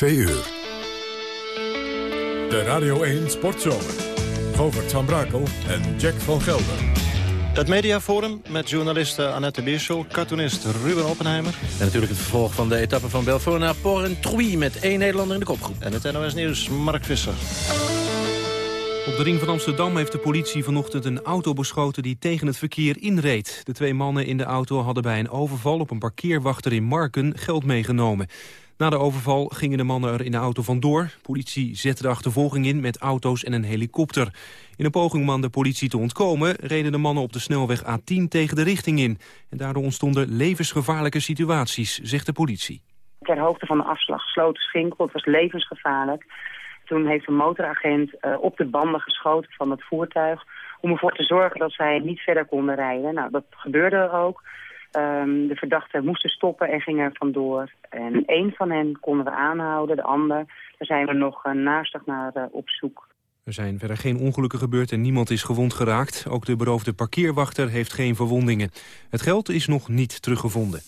2 uur. De Radio 1 Sportzomer. Govert van Brakel en Jack van Gelder. Het mediaforum met journalist Annette Bierschel, cartoonist Ruben Oppenheimer. En natuurlijk het vervolg van de etappe van Belfort naar Porrentruy... met één Nederlander in de kopgroep. En het NOS Nieuws, Mark Visser. Op de ring van Amsterdam heeft de politie vanochtend een auto beschoten die tegen het verkeer inreed. De twee mannen in de auto hadden bij een overval op een parkeerwachter in Marken geld meegenomen. Na de overval gingen de mannen er in de auto vandoor. Politie zette de achtervolging in met auto's en een helikopter. In een poging om aan de politie te ontkomen... reden de mannen op de snelweg A10 tegen de richting in. En daardoor ontstonden levensgevaarlijke situaties, zegt de politie. Ter hoogte van de afslag gesloten schinkel, het was levensgevaarlijk. Toen heeft een motoragent uh, op de banden geschoten van het voertuig... om ervoor te zorgen dat zij niet verder konden rijden. Nou, dat gebeurde ook. Um, de verdachten moesten stoppen en gingen vandoor. En één van hen konden we aanhouden, de ander... daar zijn we nog uh, naastig naar uh, op zoek. Er zijn verder geen ongelukken gebeurd en niemand is gewond geraakt. Ook de beroofde parkeerwachter heeft geen verwondingen. Het geld is nog niet teruggevonden.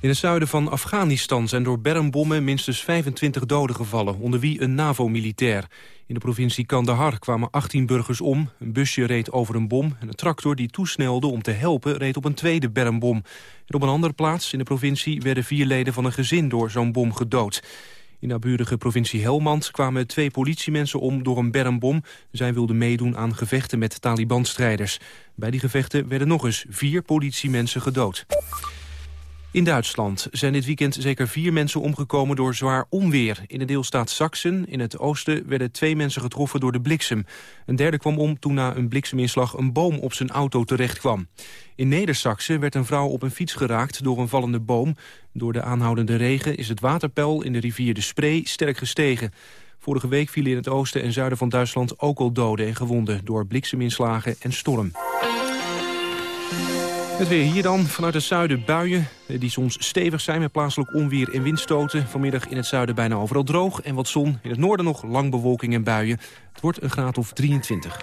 In het zuiden van Afghanistan zijn door bermbommen minstens 25 doden gevallen, onder wie een NAVO-militair. In de provincie Kandahar kwamen 18 burgers om, een busje reed over een bom en een tractor die toesnelde om te helpen reed op een tweede bermbom. En op een andere plaats in de provincie werden vier leden van een gezin door zo'n bom gedood. In de naburige provincie Helmand kwamen twee politiemensen om door een bermbom. Zij wilden meedoen aan gevechten met Taliban-strijders. Bij die gevechten werden nog eens vier politiemensen gedood. In Duitsland zijn dit weekend zeker vier mensen omgekomen door zwaar onweer. In de deelstaat Sachsen, in het oosten, werden twee mensen getroffen door de bliksem. Een derde kwam om toen na een blikseminslag een boom op zijn auto terecht kwam. In Neder-Saxen werd een vrouw op een fiets geraakt door een vallende boom. Door de aanhoudende regen is het waterpeil in de rivier de Spree sterk gestegen. Vorige week vielen in het oosten en zuiden van Duitsland ook al doden en gewonden... door blikseminslagen en storm. Het weer hier dan. Vanuit het zuiden buien eh, die soms stevig zijn met plaatselijk onweer en windstoten. Vanmiddag in het zuiden bijna overal droog en wat zon. In het noorden nog lang bewolking en buien. Het wordt een graad of 23.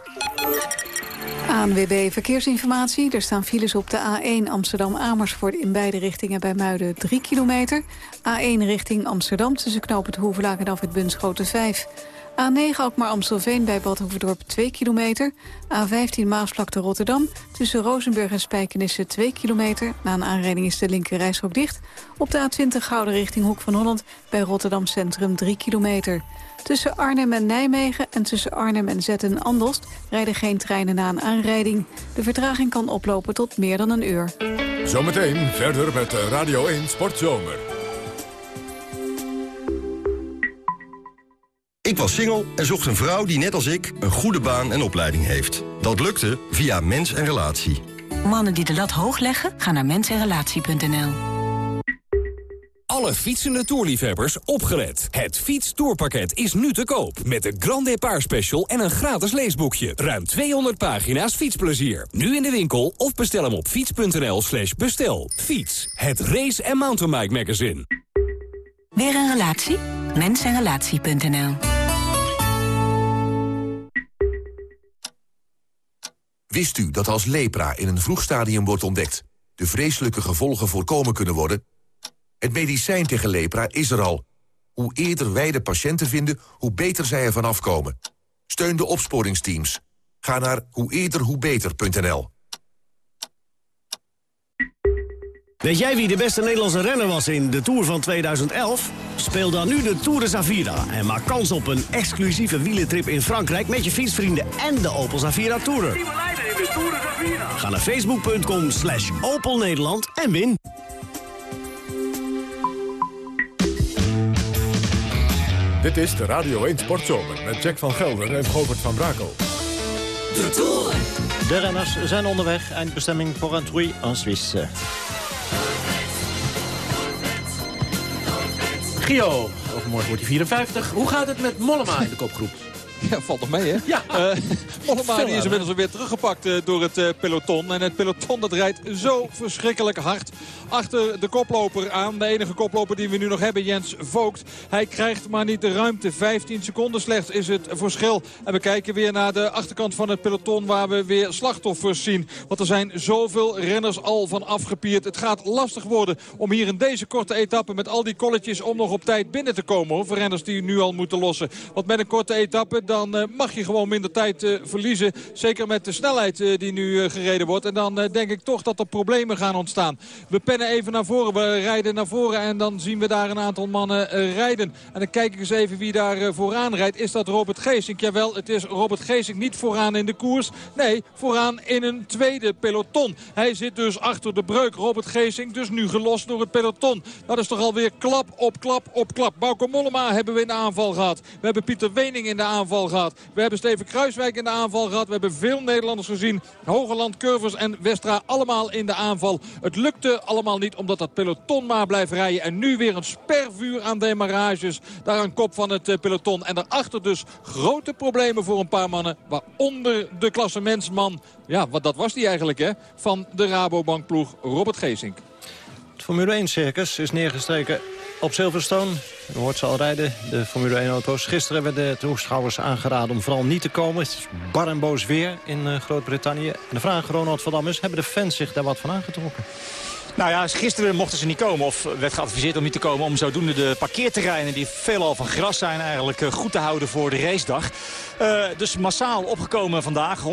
ANWB Verkeersinformatie. Er staan files op de A1 Amsterdam-Amersfoort in beide richtingen bij Muiden 3 kilometer. A1 richting Amsterdam tussen knoop het Hoevelaak en af het Bunschoten 5. A9 Alkmaar-Amstelveen bij Badhoevedorp 2 kilometer. A15 Maasvlakte Rotterdam. Tussen Rozenburg en Spijkenisse 2 kilometer. Na een aanrijding is de linker dicht. Op de A20 Gouden richting Hoek van Holland. Bij Rotterdam Centrum 3 kilometer. Tussen Arnhem en Nijmegen en tussen Arnhem en Zetten-Andelst... rijden geen treinen na een aanrijding. De vertraging kan oplopen tot meer dan een uur. Zometeen verder met Radio 1 Sportzomer. Ik was single en zocht een vrouw die net als ik een goede baan en opleiding heeft. Dat lukte via Mens en Relatie. Mannen die de lat hoog leggen, gaan naar mensenrelatie.nl. Alle fietsende toerliefhebbers opgelet. Het fietstoerpakket is nu te koop. Met de Grand Depart Special en een gratis leesboekje. Ruim 200 pagina's fietsplezier. Nu in de winkel of bestel hem op fiets.nl slash bestel. Fiets, het race- en mountainbike magazine. Weer een relatie? Mensenrelatie.nl Wist u dat als lepra in een vroeg stadium wordt ontdekt... de vreselijke gevolgen voorkomen kunnen worden? Het medicijn tegen lepra is er al. Hoe eerder wij de patiënten vinden, hoe beter zij ervan afkomen. Steun de opsporingsteams. Ga naar hoe. Weet jij wie de beste Nederlandse renner was in de Tour van 2011? Speel dan nu de Tour de Zavira en maak kans op een exclusieve wielentrip in Frankrijk... met je fietsvrienden en de Opel Zavira Tourer. Ga naar facebook.com slash Opel Nederland en win. Dit is de Radio 1 Sportzomer met Jack van Gelder en Govert van Brakel. De Tour. De renners zijn onderweg. Eindbestemming voor Antruy en Suisse. Gio, overmorgen wordt hij 54. Hoe gaat het met Mollema in de kopgroep? Ja, valt nog mee, hè? Ja. Uh, Mollema die is inmiddels weer teruggepakt uh, door het uh, peloton. En het peloton dat rijdt zo verschrikkelijk hard achter de koploper aan. De enige koploper die we nu nog hebben, Jens Vogt. Hij krijgt maar niet de ruimte. 15 seconden slechts is het verschil. En we kijken weer naar de achterkant van het peloton waar we weer slachtoffers zien. Want er zijn zoveel renners al van afgepierd. Het gaat lastig worden om hier in deze korte etappe met al die kolletjes om nog op tijd binnen te komen. Hoor, voor renners die nu al moeten lossen. Want met een korte etappe dan uh, mag je gewoon minder tijd uh, verliezen. Zeker met de snelheid uh, die nu gereden wordt. En dan denk ik toch dat er problemen gaan ontstaan. We pennen even naar voren. We rijden naar voren en dan zien we daar een aantal mannen rijden. En dan kijk ik eens even wie daar vooraan rijdt. Is dat Robert Geesink? Jawel, het is Robert Geesink niet vooraan in de koers. Nee, vooraan in een tweede peloton. Hij zit dus achter de breuk. Robert Geesink dus nu gelost door het peloton. Dat is toch alweer klap op klap op klap. Bauke Mollema hebben we in de aanval gehad. We hebben Pieter Wening in de aanval gehad. We hebben Steven Kruiswijk in de aanval gehad. We hebben veel Nederlanders gezien. Hogeland, Curvers en Westra allemaal in de aanval. Het lukte allemaal niet omdat dat peloton maar blijft rijden. En nu weer een spervuur aan demarages. Daar aan kop van het peloton. En daarachter dus grote problemen voor een paar mannen. Waaronder de klassementsman. Ja, wat dat was die eigenlijk hè. Van de Rabobankploeg Robert Geesink. Het Formule 1-circus is neergestreken op Silverstone. U hoort ze al rijden, de Formule 1-auto's. Gisteren werden de toeschouwers aangeraden om vooral niet te komen. Het is bar en boos weer in uh, Groot-Brittannië. De vraag, Ronald van Dam, is, hebben de fans zich daar wat van aangetrokken? Nou ja, gisteren mochten ze niet komen of werd geadviseerd om niet te komen... om zodoende de parkeerterreinen die veelal van gras zijn eigenlijk goed te houden voor de racedag. Uh, dus massaal opgekomen vandaag, 125.000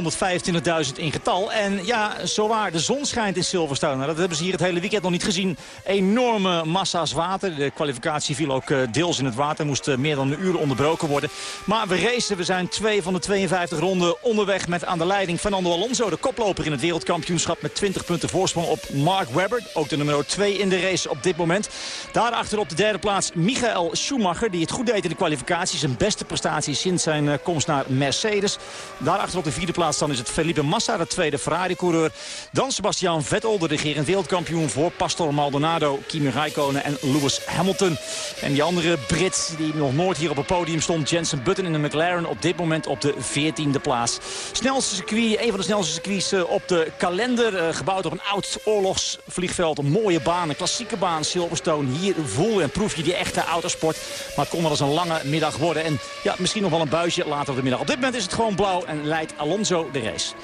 in getal. En ja, zowaar de zon schijnt in Silverstone. Nou, dat hebben ze hier het hele weekend nog niet gezien. Enorme massa's water. De kwalificatie viel ook uh, deels in het water. Moest uh, meer dan een uur onderbroken worden. Maar we racen. We zijn twee van de 52 ronden onderweg met aan de leiding Fernando Alonso. De koploper in het wereldkampioenschap met 20 punten voorsprong op Mark Webber. Ook de nummer 2 in de race op dit moment. Daarachter op de derde plaats Michael Schumacher. Die het goed deed in de kwalificatie. Zijn beste prestatie sinds zijn komst naar Mercedes. Daarachter op de vierde plaats dan is het Felipe Massa, de tweede Ferrari-coureur. Dan Sebastian Vettel, de regerend wereldkampioen voor Pastor Maldonado, Kimi Raikkonen en Lewis Hamilton. En die andere Brit die nog nooit hier op het podium stond, Jensen Button in de McLaren, op dit moment op de veertiende plaats. Snelste circuit, een van de snelste circuits eh, op de kalender. Uh, gebouwd op een oud oorlogsvliegveld, een mooie baan, een klassieke baan, Silverstone. Hier voel en proef je die echte autosport. Maar het kon wel eens een lange middag worden. En ja, misschien nog wel een buisje later op Op dit moment is het gewoon blauw en leidt Alonso de race.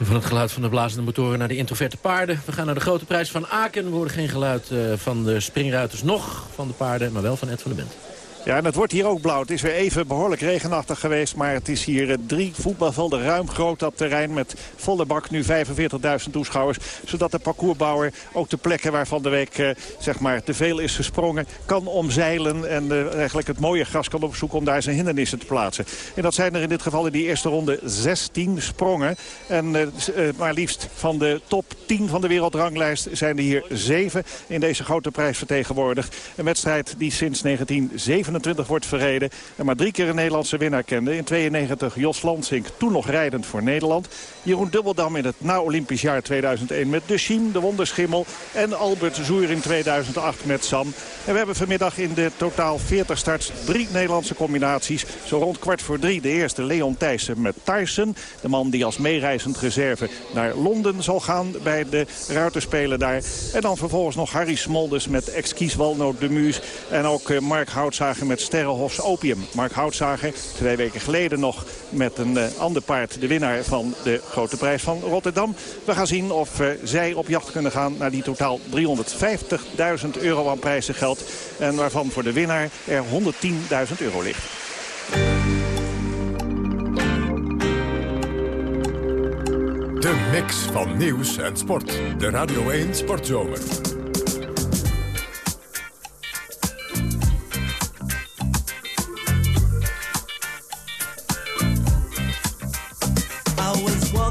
Van het geluid van de blazende motoren naar de introverte paarden. We gaan naar de grote prijs van Aken. We horen geen geluid uh, van de springruiters nog van de paarden, maar wel van Ed van de Bent. Ja, en het wordt hier ook blauw. Het is weer even behoorlijk regenachtig geweest. Maar het is hier drie voetbalvelden ruim groot dat terrein. Met volle bak nu 45.000 toeschouwers. Zodat de parcoursbouwer ook de plekken waar van de week eh, zeg maar, te veel is gesprongen... kan omzeilen en uh, eigenlijk het mooie gras kan opzoeken om daar zijn hindernissen te plaatsen. En dat zijn er in dit geval in die eerste ronde 16 sprongen. En maar liefst van de top 10 van de wereldranglijst zijn er hier 7 in deze grote prijs vertegenwoordigd. Een wedstrijd die sinds 1927 wordt verreden. En maar drie keer een Nederlandse winnaar kende. In 92 Jos Lansink, toen nog rijdend voor Nederland. Jeroen Dubbeldam in het na-Olympisch jaar 2001 met De Schiem, de Wonderschimmel. En Albert Zoer in 2008 met Sam. En we hebben vanmiddag in de totaal 40 starts drie Nederlandse combinaties. Zo rond kwart voor drie de eerste Leon Thijssen met Tyson. De man die als meereizend reserve naar Londen zal gaan bij de ruiterspelen daar. En dan vervolgens nog Harry Smolders met Exquis Walnoot de Muus. En ook uh, Mark Houtzager met Sterrenhofs Opium. Mark Houtzager twee weken geleden nog met een uh, ander paard de winnaar van de grote prijs van Rotterdam. We gaan zien of uh, zij op jacht kunnen gaan naar die totaal 350.000 euro aan prijzengeld. En waarvan voor de winnaar er 110.000 euro ligt. De mix van nieuws en sport. De Radio 1 Sportzomer.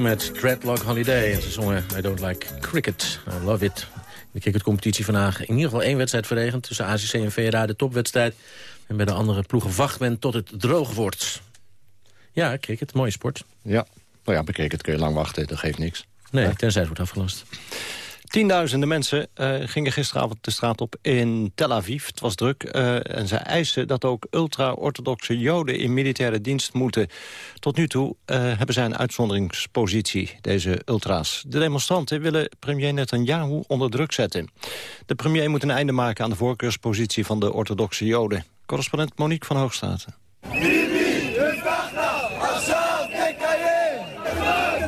Met Dreadlock Holiday. En ze zongen I Don't Like Cricket. I love it. De cricketcompetitie vandaag in ieder geval één wedstrijd verregend... tussen ACC en VRA, de topwedstrijd. En bij de andere ploegen wacht men tot het droog wordt. Ja, cricket, mooie sport. Ja, nou ja, bij cricket kun je lang wachten, dat geeft niks. Nee, tenzij het wordt afgelast. Tienduizenden mensen eh, gingen gisteravond de straat op in Tel Aviv. Het was druk eh, en ze eisen dat ook ultra-orthodoxe joden in militaire dienst moeten. Tot nu toe eh, hebben zij een uitzonderingspositie, deze ultra's. De demonstranten willen premier Netanyahu onder druk zetten. De premier moet een einde maken aan de voorkeurspositie van de orthodoxe joden. Correspondent Monique van Hoogstraten.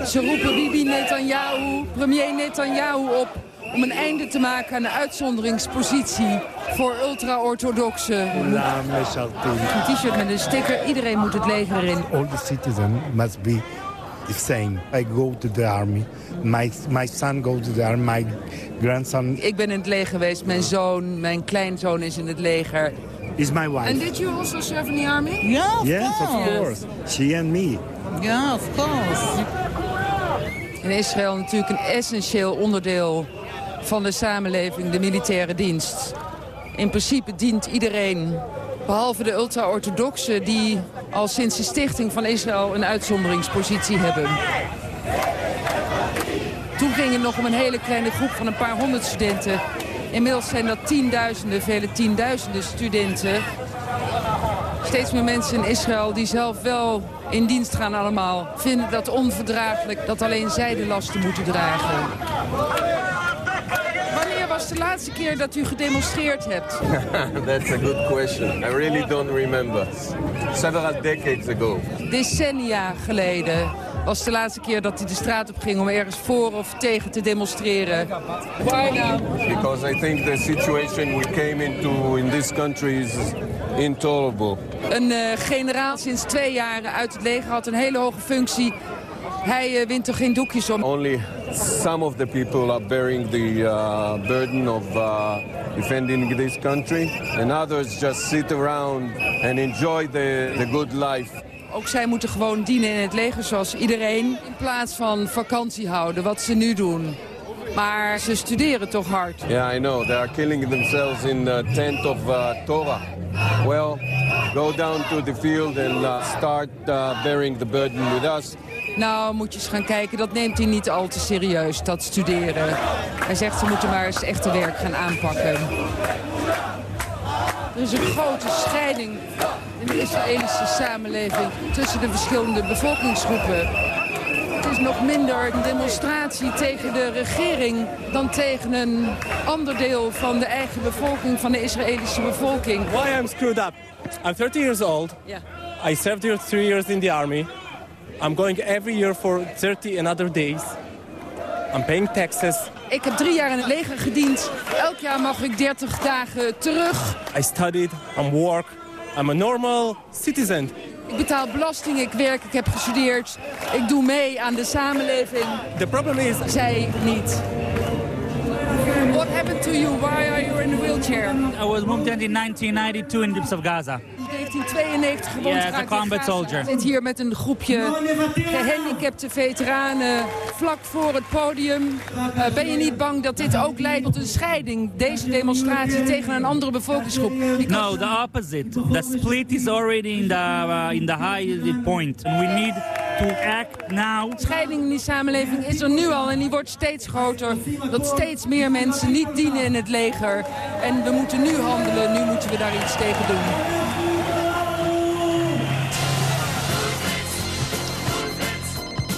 Ze roepen Bibi Netanyahu, premier Netanyahu op om een einde te maken aan de uitzonderingspositie voor ultra-orthodoxen. Een t-shirt met een sticker, iedereen moet het leger in. all the citizens must be the same. I go to the army. My, my son goes to the army. My grandson Ik ben in het leger geweest, mijn zoon, mijn kleinzoon is in het leger. is my wife. And did you also serve in the army? Yeah, yes, of course. She and me. Ja, of course. In Israël natuurlijk een essentieel onderdeel van de samenleving, de militaire dienst. In principe dient iedereen, behalve de ultra-orthodoxen... die al sinds de stichting van Israël een uitzonderingspositie hebben. Toen ging het nog om een hele kleine groep van een paar honderd studenten. Inmiddels zijn dat tienduizenden, vele tienduizenden studenten. Steeds meer mensen in Israël die zelf wel in dienst gaan allemaal... vinden dat onverdraaglijk dat alleen zij de lasten moeten dragen. Wanneer was de laatste keer dat u gedemonstreerd hebt? That's a good question. I really don't remember. Several decades ago. Decennia geleden was de laatste keer dat hij de straat op ging... om ergens voor of tegen te demonstreren. Why now? Because I think the situation we came into in this country is intolerable. Een eh, generaal sinds twee jaren uit het leger had een hele hoge functie. Hij eh, wint er geen doekjes om. Only some of the people are bearing the uh, burden of defending this country, and others just sit around and enjoy the, the good life. Ook zij moeten gewoon dienen in het leger zoals iedereen. In plaats van vakantie houden, wat ze nu doen. Maar ze studeren toch hard. Yeah, I know. They are killing themselves in the tent of uh, Torah. Well, go down to the field and uh, start uh, bearing the burden with us. Nou, moet je eens gaan kijken. Dat neemt hij niet al te serieus, dat studeren. Hij zegt ze moeten maar eens echte werk gaan aanpakken. Er is een grote scheiding in de Israëlische samenleving tussen de verschillende bevolkingsgroepen. Het is nog minder een demonstratie tegen de regering dan tegen een ander deel van de eigen bevolking, van de Israëlische bevolking. Why I'm screwed up? I'm 30 years old. Yeah. I served here three years in the army. I'm going every year for 30 another days. I'm paying taxes. Ik heb drie jaar in het leger gediend. Elk jaar mag ik 30 dagen terug. I studied. I'm work. I'm a normal citizen. Ik betaal belasting, ik werk, ik heb gestudeerd. Ik doe mee aan de samenleving. The problem is... Zij niet. What happened to you? Why are you in a wheelchair? I was moved in 1992 in Dips of Gaza. 1992 gewond Yeah, geraakt soldier. Ik zit hier met een groepje gehandicapte veteranen vlak voor het podium. Eh, ben je niet bang dat dit ook leidt tot een scheiding? Deze demonstratie tegen een andere bevolkingsgroep? No, the opposite. The split is already in the uh, in the high point. And we need to act now. scheiding in die samenleving is er nu al en die wordt steeds groter. Dat steeds meer mensen niet dienen in het leger. En we moeten nu handelen, nu moeten we daar iets tegen doen.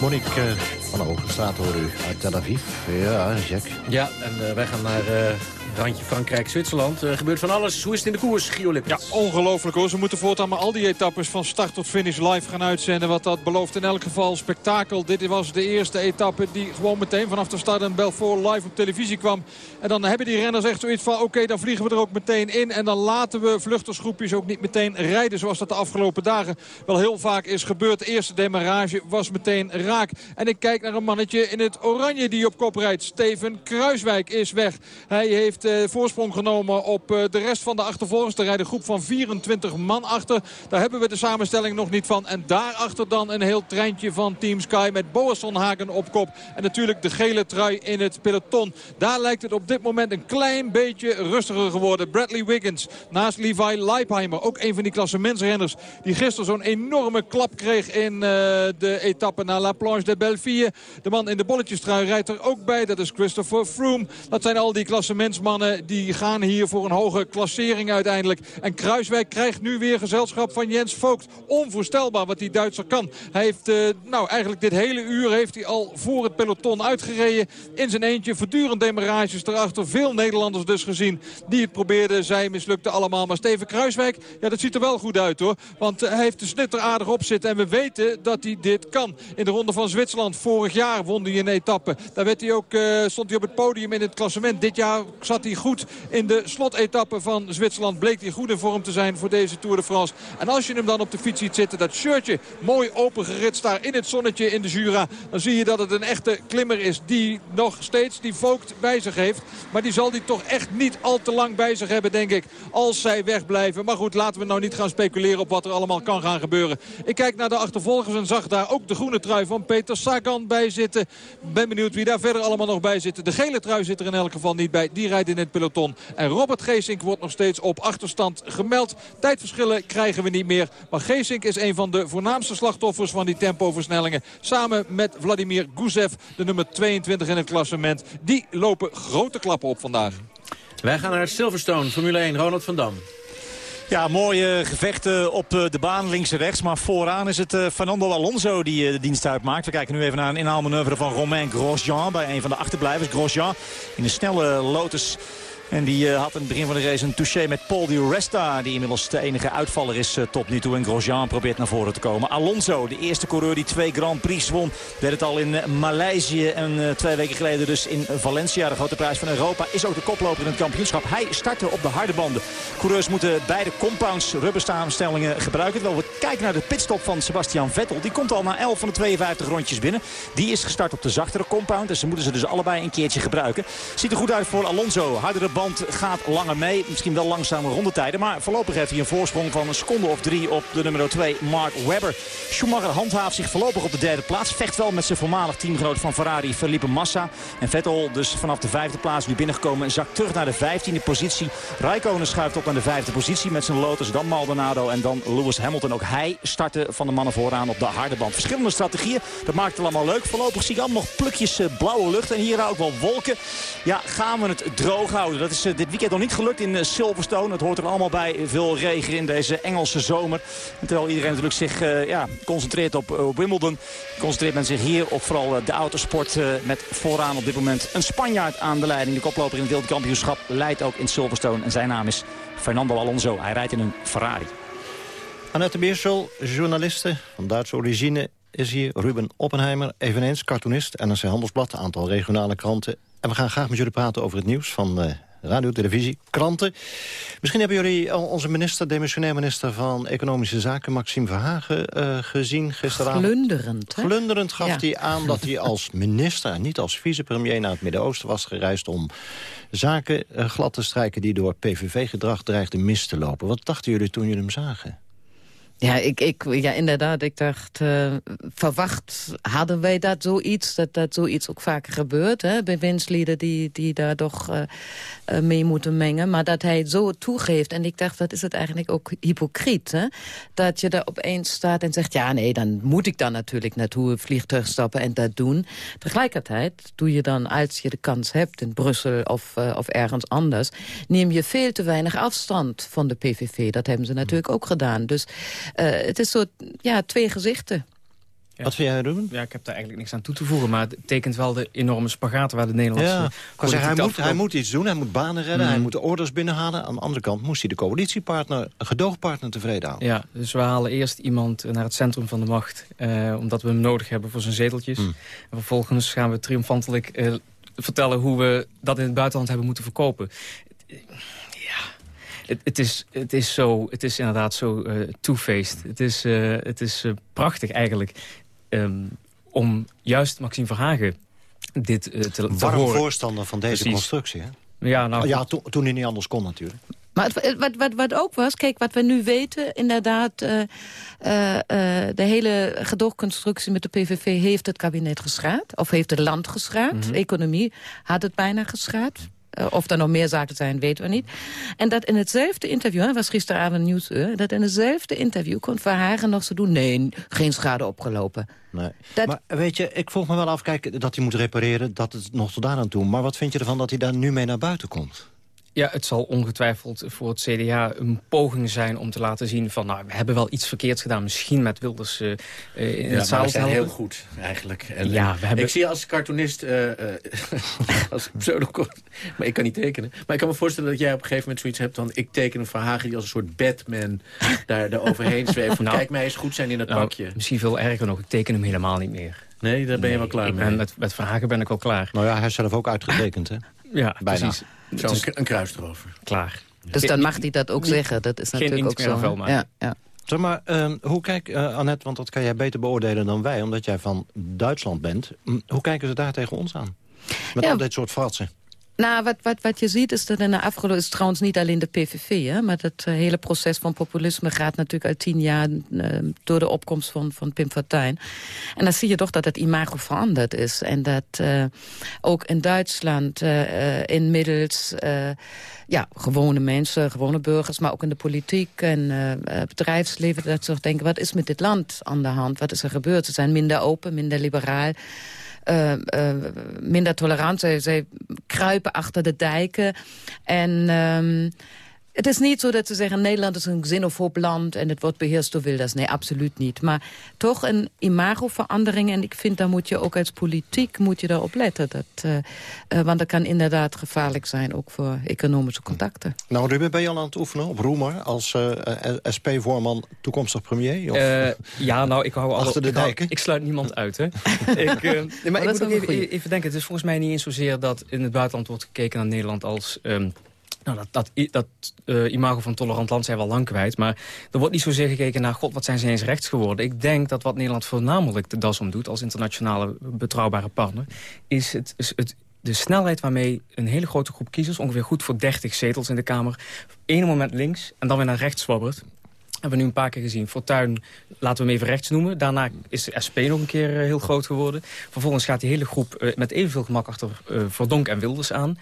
Monique eh, van de Hoogstraat hoor u uit Tel Aviv. Ja, Jack. Ja, en eh, wij gaan naar eh, randje Frankrijk-Zwitserland. Er gebeurt van alles. Hoe is het in de koers, Gio? Ja, ongelooflijk hoor. Ze moeten voortaan maar al die etappes van start tot finish live gaan uitzenden. Wat dat belooft in elk geval spektakel. Dit was de eerste etappe die gewoon meteen vanaf de start in Belfort live op televisie kwam. En dan hebben die renners echt zoiets van oké, dan vliegen we er ook meteen in. En dan laten we vluchtersgroepjes ook niet meteen rijden zoals dat de afgelopen dagen wel heel vaak is gebeurd. De eerste demarrage was meteen raak. En ik kijk naar een mannetje in het oranje die op kop rijdt. Steven Kruiswijk is weg. Hij heeft eh, voorsprong genomen op eh, de rest van de achtervolgers. Er rijdt een groep van 24 man achter. Daar hebben we de samenstelling nog niet van. En daarachter dan een heel treintje van Team Sky met Boasson Hagen op kop. En natuurlijk de gele trui in het peloton. Daar lijkt het op dit moment een klein beetje rustiger geworden. Bradley Wiggins naast Levi Leipheimer. Ook een van die klassementsrenners die gisteren zo'n enorme klap kreeg in eh, de etappe naar La Planche de Belleville. De man in de bolletjestrui rijdt er ook bij. Dat is Christopher Froome. Dat zijn al die klassementsmannen die gaan hier voor een hoge klassering uiteindelijk. En Kruiswijk krijgt nu weer gezelschap van Jens Vogt. Onvoorstelbaar wat die Duitser kan. Hij heeft, eh, nou eigenlijk dit hele uur heeft hij al voor het peloton uitgereden. In zijn eentje voortdurend demarages erachter. Veel Nederlanders dus gezien die het probeerden. Zij mislukten allemaal. Maar Steven Kruiswijk, ja dat ziet er wel goed uit hoor. Want eh, hij heeft de snit er aardig op zitten. En we weten dat hij dit kan. In de ronde van Zwitserland vorig jaar won hij een etappe. Daar werd hij ook, eh, stond hij op het podium in het klassement. Dit jaar zat hij goed in de slotetappe van Zwitserland. Bleek hij goed in vorm te zijn voor deze Tour de France. En als je hem dan op de fiets ziet zitten, dat shirtje mooi opengeritst daar in het zonnetje in de Jura. Dan zie je dat het een echte klimmer is die nog steeds die Vogt bij zich heeft. Maar die zal die toch echt niet al te lang bij zich hebben, denk ik. Als zij wegblijven. Maar goed, laten we nou niet gaan speculeren op wat er allemaal kan gaan gebeuren. Ik kijk naar de achtervolgers en zag daar ook de groene trui van Peter Sagan bij zitten. Ben benieuwd wie daar verder allemaal nog bij zit. De gele trui zit er in elk geval niet bij. Die rijdt in het peloton. En Robert Geesink wordt nog steeds op achterstand gemeld. Tijdverschillen krijgen we niet meer. Maar Geesink is een van de voornaamste slachtoffers van die tempoversnellingen. Samen met Vladimir Guzev, de nummer 22 in het klassement. Die lopen grote klappen op vandaag. Wij gaan naar Silverstone, Formule 1, Ronald van Dam. Ja, mooie gevechten op eh, de baan, links en rechts. Maar vooraan is het eh, Fernando Alonso die eh, de dienst uitmaakt. We kijken nu even naar een inhaalmanoeuvre van Romain Grosjean... bij een van de achterblijvers, Grosjean. In een snelle Lotus En die eh, had in het begin van de race een touché met Paul Di Resta. Die inmiddels de enige uitvaller is eh, tot nu toe. En Grosjean probeert naar voren te komen. Alonso, de eerste coureur die twee Grand Prix won. Deed het al in eh, Maleisië. En twee weken geleden dus in Valencia. De grote prijs van Europa. Is ook de koploper in het kampioenschap. Hij startte op de harde banden. Coureurs moeten beide compounds rubberstaanstellingen gebruiken. Terwijl we kijken naar de pitstop van Sebastian Vettel. Die komt al na 11 van de 52 rondjes binnen. Die is gestart op de zachtere compound. Dus ze moeten ze dus allebei een keertje gebruiken. Ziet er goed uit voor Alonso. Hardere band gaat langer mee. Misschien wel langzame rondetijden. Maar voorlopig heeft hij een voorsprong van een seconde of drie op de nummer 2 Mark Webber. Schumacher handhaaft zich voorlopig op de derde plaats. Vecht wel met zijn voormalig teamgenoot van Ferrari Felipe Massa. En Vettel dus vanaf de vijfde plaats nu binnengekomen. En zakt terug naar de vijftiende positie. Raikkonen schuift op naar de vijfde positie met zijn Lotus. Dan Maldonado en dan Lewis Hamilton. Ook hij startte van de mannen vooraan op de harde band. Verschillende strategieën. Dat maakt het allemaal leuk. Voorlopig zie ik allemaal nog plukjes eh, blauwe lucht. En hier ook wel wolken. Ja, gaan we het droog houden. Dat is eh, dit weekend nog niet gelukt in eh, Silverstone. Het hoort er allemaal bij. Veel regen in deze Engelse zomer. En terwijl iedereen natuurlijk zich eh, ja, concentreert op Wimbledon. Concentreert men zich hier op vooral de autosport. met vooraan op dit moment een Spanjaard aan de leiding. De koploper in het wereldkampioenschap leidt ook in Silverstone. En zijn naam is Fernando Alonso. Hij rijdt in een Ferrari. Annette Beersel, journaliste van Duitse origine, is hier. Ruben Oppenheimer, eveneens cartoonist, NRC Handelsblad, een aantal regionale kranten. En we gaan graag met jullie praten over het nieuws van radio, televisie, kranten. Misschien hebben jullie al onze minister, demissionair minister van Economische Zaken, Maxime Verhagen, eh, gezien gisteravond. Glunderend, hè? Glunderend gaf Ja. hij aan dat hij als minister en niet als vicepremier naar het Midden-Oosten was gereisd om zaken eh, glad te strijken die door PVV-gedrag dreigden mis te lopen. Wat dachten jullie toen jullie hem zagen? Ja, ik, ik, ja, inderdaad. Ik dacht, eh, verwacht hadden wij dat zoiets, dat dat zoiets ook vaker gebeurt. Hè? Bewindslieden die, die daar toch eh, mee moeten mengen. Maar dat hij zo toegeeft. En ik dacht, wat is het eigenlijk ook hypocriet. Hè? Dat je daar opeens staat en zegt, ja nee, dan moet ik dan natuurlijk naartoe vliegtuig stappen en dat doen. Tegelijkertijd doe je dan, als je de kans hebt in Brussel of, of ergens anders... neem je veel te weinig afstand van de PVV. Dat hebben ze natuurlijk ook gedaan. Dus het is zo, ja, twee gezichten. Wat vind jij, Ruben? Ja, ik heb daar eigenlijk niks aan toe te voegen. Maar het tekent wel de enorme spagaat waar de Nederlandse Ja, zeggen, hij, moet, hij moet iets doen, hij moet banen redden, Mm. hij moet de orders binnenhalen. Aan de andere kant moest hij de coalitiepartner, een gedoogpartner tevreden houden. Ja, dus we halen eerst iemand naar het centrum van de macht. eh, omdat we hem nodig hebben voor zijn zeteltjes. En vervolgens gaan we triomfantelijk eh, vertellen hoe we dat in het buitenland hebben moeten verkopen. Het, het, is, het, is, zo, het is inderdaad zo eh two-faced. Het is, eh, het is eh, prachtig eigenlijk ehm, om juist Maxime Verhagen dit te, te Warm horen. voorstander van deze Precies. constructie, hè? Ja, nou, ja to- toen hij niet anders kon natuurlijk. Maar het- wat, wat, wat ook was, kijk, wat we nu weten, inderdaad... eh, eh, eh, de hele gedoogconstructie met de PVV heeft het kabinet geschaad. Of heeft het land geschaad. Mhm. Economie had het bijna geschaad. Eh, of er nog meer zaken zijn, weten we niet. En dat in hetzelfde interview, dat was gisteravond nieuwsuur... dat in hetzelfde interview kon Verhagen nog zo doen... nee, geen schade opgelopen. Nee. Maar weet je, ik vroeg me wel af, kijk, dat hij moet repareren, dat het nog tot daar aan toe. Maar wat vind je ervan dat hij daar nu mee naar buiten komt? Ja, het zal ongetwijfeld voor het CDA een poging zijn om te laten zien van... nou, we hebben wel iets verkeerds gedaan, misschien met Wilders eh, eh, in Ja, het zaal helpen. heel goed, eigenlijk. En, Ja, en we hebben- Ik zie als cartoonist, eh, eh, als maar ik kan niet tekenen. Maar ik kan me voorstellen dat jij op een gegeven moment zoiets hebt van... ik teken een Verhagen die als een soort Batman daar, daar overheen zweeft. Van, Nou, kijk mij eens goed zijn in het Nou, pakje. Misschien veel erger nog, ik teken hem helemaal niet meer. Nee, daar ben je wel klaar ik mee. Ben, met, met Verhagen ben ik wel klaar. Nou ja, hij is zelf ook uitgetekend, hè? Ja, Bijna. precies. Zo, Het is een, een kruis erover. klaar. Dus dan mag hij dat ook zeggen. Dat is geen natuurlijk ook zo. Ja, ja. Zeg maar, ehm, hoe kijk, eh Annette, want dat kan jij beter beoordelen dan wij... omdat jij van Duitsland bent. Hoe kijken ze daar tegen ons aan? Met Ja. al dit soort fratsen. Nou, wat, wat, wat je ziet is dat in de afgelopen... is trouwens niet alleen de PVV, hè, maar dat eh, hele proces van populisme... gaat natuurlijk al tien jaar eh, door de opkomst van, van Pim Fortuyn. En dan zie je toch dat het imago veranderd is. En dat eh, ook in Duitsland inmiddels... ja, gewone mensen, gewone burgers, maar ook in de politiek en bedrijfsleven... dat ze denken, wat is met dit land aan de hand? Wat is er gebeurd? Ze zijn minder open, minder liberaal eh, eh, minder tolerant. Zij, kruipen achter de dijken. En ehm, het is niet zo dat ze zeggen... Nederland is een xenofoob land en het wordt beheerst door Wilders. Nee, absoluut niet. Maar toch een imagoverandering. En ik vind, daar moet je ook als politiek moet je daarop letten. Dat, eh, eh, want dat kan inderdaad gevaarlijk zijn, ook voor economische contacten. Nou, Ruben, ben je al aan het oefenen op Roemer... als eh, SP-voorman, toekomstig premier? Of, Eh, ja, nou, ik hou Achter de dijken? ik sluit niemand uit, hè. ik, nee, maar Oh, ik moet ook even, even denken. Het is volgens mij niet eens zozeer dat in het buitenland wordt gekeken naar Nederland als... ehm, nou, dat, dat, eh, imago van tolerant land zijn we al lang kwijt. Maar er wordt niet zozeer gekeken naar... God, wat zijn ze eens rechts geworden? Ik denk dat wat Nederland voornamelijk de das om doet... als internationale betrouwbare partner... is het, de snelheid waarmee een hele grote groep kiezers... ongeveer goed voor 30 zetels in de Kamer... ene moment links en dan weer naar rechts zwabbert... Hebben we nu een paar keer gezien. Fortuyn, laten we hem even rechts noemen. Daarna is de SP nog een keer eh, heel groot geworden. Vervolgens gaat die hele groep eh, met evenveel gemak achter Verdonk en Wilders aan.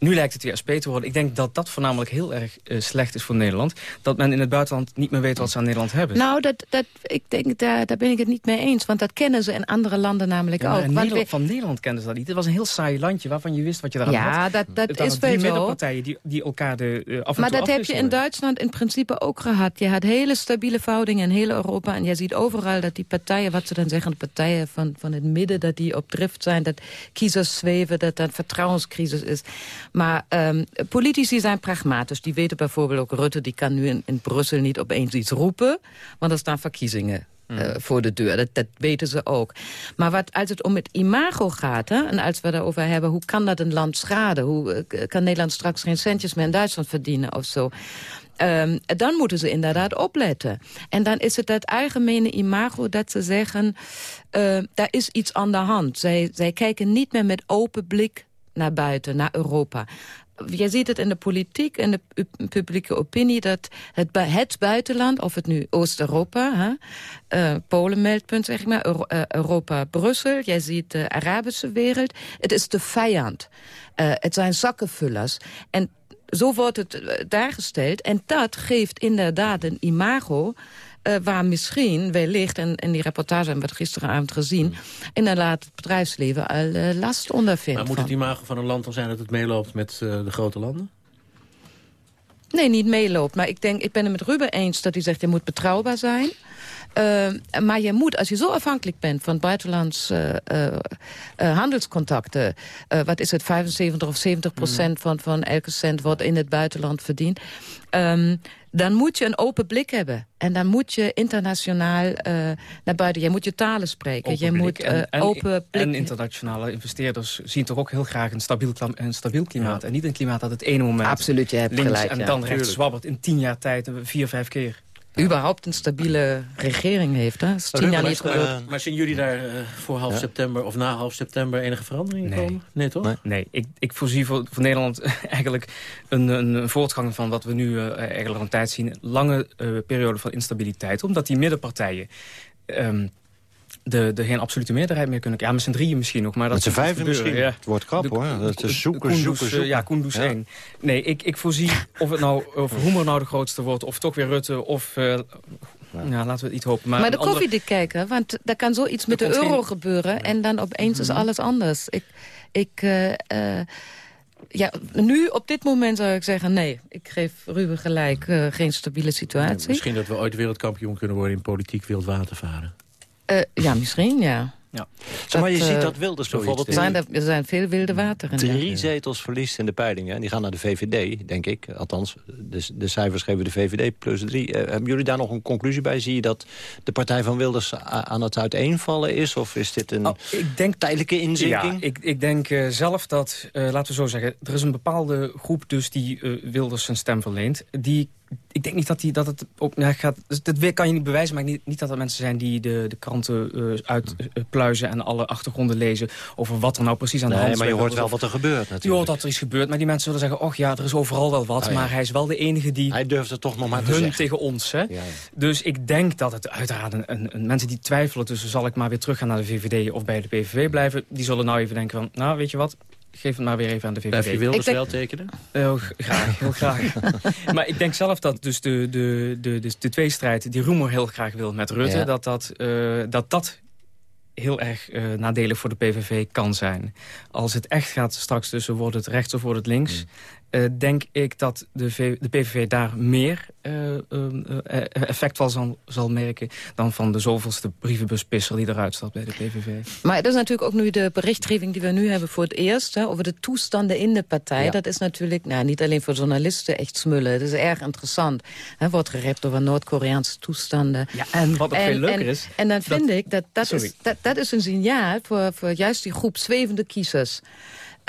Nu lijkt het weer SP te worden. Ik denk dat dat voornamelijk heel erg eh, slecht is voor Nederland. Dat men in het buitenland niet meer weet wat ze aan Nederland hebben. Nou, dat, dat, ik denk, daar, daar ben ik het niet mee eens. Want dat kennen ze in andere landen namelijk Ja, ook. Want Nederland, we- van Nederland kenden ze dat niet. Het was een heel saai landje waarvan je wist wat je daar Ja, had. dat- dat Het waren is wel zo. middenpartijen die, die elkaar de, eh, af en maar dat heb je in. Duitsland in principe ook gehad. Je had hele stabiele verhoudingen in heel Europa. En je ziet overal dat die partijen, wat ze dan zeggen... de partijen van, van het midden, dat die op drift zijn. Dat kiezers zweven, dat dat vertrouwenscrisis is. Maar ehm, politici zijn pragmatisch. Die weten bijvoorbeeld ook, Rutte die kan nu in, in Brussel niet opeens iets roepen. Want er staan verkiezingen. eh, voor de deur. Dat, dat weten ze ook. Maar wat, als het om het imago gaat, hè, en als we daarover hebben... hoe kan dat een land schaden? Hoe eh, kan Nederland straks geen centjes meer in Duitsland verdienen of zo? Ehm, dan moeten ze inderdaad opletten. En dan is het het algemene imago dat ze zeggen... eh, daar is iets aan de hand. Zij, zij kijken niet meer met open blik naar buiten, naar Europa. Je ziet het in de politiek en de pu- publieke opinie... dat het, het buitenland, of het nu Oost-Europa... hè, eh, Polen-meldpunt, zeg ik maar, eh, Europa-Brussel... jij ziet de Arabische wereld, het is de vijand. Eh, het zijn zakkenvullers. En zo wordt het daargesteld. En dat geeft inderdaad een imago... eh, waar misschien wellicht, en in die reportage hebben we het gisteravond gezien... inderdaad het bedrijfsleven al eh, last ondervindt. Maar moet van. het imago van een land dan zijn dat het meeloopt met eh, de grote landen? Nee, niet meeloopt. Maar ik, denk, ik ben het met Ruben eens dat hij zegt... je moet betrouwbaar zijn. Eh, maar je moet, als je zo afhankelijk bent van buitenlands eh, eh, handelscontacten... wat is het, 75 of 70 procent van, van elke cent wordt in het buitenland verdiend... ehm, dan moet je een open blik hebben. En dan moet je internationaal naar buiten. Je moet je talen spreken. Open je blik. moet en, en, open blik... en internationale investeerders zien toch ook heel graag een stabiel, een stabiel klimaat. En niet een klimaat dat het ene moment Absoluut, je hebt links gelijk, en ja. dan rechts zwabbert in tien jaar tijd, vier, vijf keer. Überhaupt een stabiele regering heeft. Hè? Dat is tien jaar niet maar, gebeurd. eh, maar zien jullie daar eh, voor half Ja. september of na half september enige veranderingen Nee. komen? Nee, toch? Nee, ik, ik voorzie voor, voor Nederland eigenlijk een, een, een voortgang van wat we nu eh, eigenlijk al een tijd zien. Lange eh, periode van instabiliteit. Omdat die middenpartijen ehm, de, de geen absolute meerderheid meer kunnen... Ja, met z'n drieën misschien nog, maar dat Met z'n vijven misschien. Ja. Het wordt krap, De- hoor. Dat is zoeken, Koenders, zoeken, eh, zoeken. Ja, Koenders Ja. 1. Nee, ik, ik voorzie of het nou of Roemer nou de grootste wordt... of toch weer Rutte, of... eh, ja, laten we het niet hopen. Maar, Maar, de andere- koffiedik kijken, want daar kan zoiets met de euro geen- gebeuren... en dan opeens is Mhm. alles anders. Ik, ik, eh, ja, nu, op dit moment zou ik zeggen... nee, ik geef Ruben gelijk geen stabiele situatie. Misschien dat we ooit wereldkampioen kunnen worden in politiek wild watervaren. Eh, ja, misschien, ja. Ja. Zeg maar je ziet eh, dat Wilders bijvoorbeeld... Er zijn, er, er zijn veel wilde wateren. ja. drie zetels verliest in de peilingen. En die gaan naar de VVD, denk ik. Althans, de, de cijfers geven de VVD plus drie. Eh, hebben jullie daar nog een conclusie bij? Zie je dat de partij van Wilders aan het uiteenvallen is? Of is dit een ik denk, tijdelijke inzinking? Ja, ik, ik denk eh, zelf dat, eh, laten we zo zeggen... er is een bepaalde groep dus die eh, Wilders zijn stem verleent. Die, ik denk niet dat, die, dat het op ja, gaat... dus Dat weer kan je niet bewijzen, maar niet, niet dat er mensen zijn... die de, de kranten eh uitpluizen en alle achtergronden lezen... over wat er nou precies aan de hand is. maar je hoort wel wat er gebeurt Je natuurlijk. hoort dat er iets gebeurt, maar die mensen zullen zeggen... och ja, er is overal wel wat, Oh ja. maar hij is wel de enige die... Hij durft het toch nog maar te hun zeggen. tegen ons, hè? Dus ik denk dat het uiteraard een, een, een- mensen die twijfelen... tussen zal ik maar weer teruggaan naar de VVD of bij de PVV blijven... die zullen nou even denken van, nou, weet je wat... Geef het maar weer even aan de VVD. Blijf je Wilders denk- wel tekenen? Heel g- graag, heel graag. maar ik denk zelf dat dus de, de, de, de, de tweestrijd die Roemer heel graag wil met Rutte... Ja. dat, dat, eh, dat dat heel erg eh, nadelig voor de PVV kan zijn. Als het echt gaat straks tussen wordt het rechts of wordt het links... eh, denk ik dat de, V- de PVV daar meer eh, eh, eh, effect van zal, zal merken... dan van de zoveelste brievenbuspisser die eruit staat bij de PVV. Maar het is natuurlijk ook nu de berichtgeving die we nu hebben voor het eerst... Hè, over de toestanden in de partij. Ja. Dat is natuurlijk nou, niet alleen voor journalisten echt smullen. Het is erg interessant. Hè, wordt gerept over Noord-Koreaanse toestanden. Ja, en wat ook veel leuker en, is... En dan vind dat- ik dat dat Sorry. is, dat, dat is een signaal voor, voor juist die groep zwevende kiezers.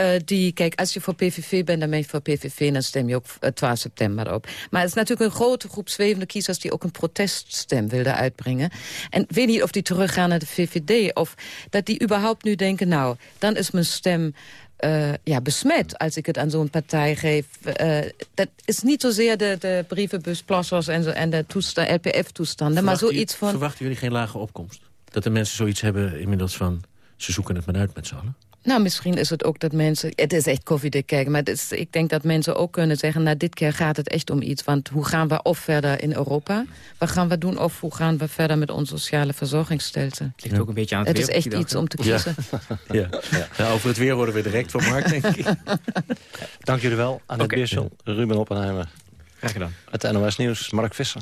Eh, die, kijk, als je voor PVV bent, dan ben je voor PVV... en dan stem je ook eh, 12 september op. Maar het is natuurlijk een grote groep zwevende kiezers... die ook een proteststem wilden uitbrengen. En ik weet niet of die teruggaan naar de VVD... of dat die überhaupt nu denken... nou, dan is mijn stem... eh, ja, besmet als ik het aan zo'n partij geef. Eh, dat is niet zozeer de, de brievenbusplassers en, zo, en de toesta- LPF-toestanden... maar zoiets van... Verwachten jullie geen lage opkomst? Dat de mensen zoiets hebben inmiddels van... ze zoeken het maar uit met z'n allen? Nou, misschien is het ook dat mensen... Het is echt koffiedik kijken, maar het is, ik denk dat mensen ook kunnen zeggen... nou, dit keer gaat het echt om iets. Want hoe gaan we of verder in Europa? Wat gaan we doen of hoe gaan we verder met ons sociale verzorgingsstelsel? Het ligt ook een beetje aan het, Het is weer op echt die iets om te kiezen. Ja. Ja, over het weer horen we direct van Mark, denk ik. Dank jullie wel. Annette Oké. Beersel, Ruben Oppenheimer. Graag gedaan. Het NOS Nieuws, Mark Visser.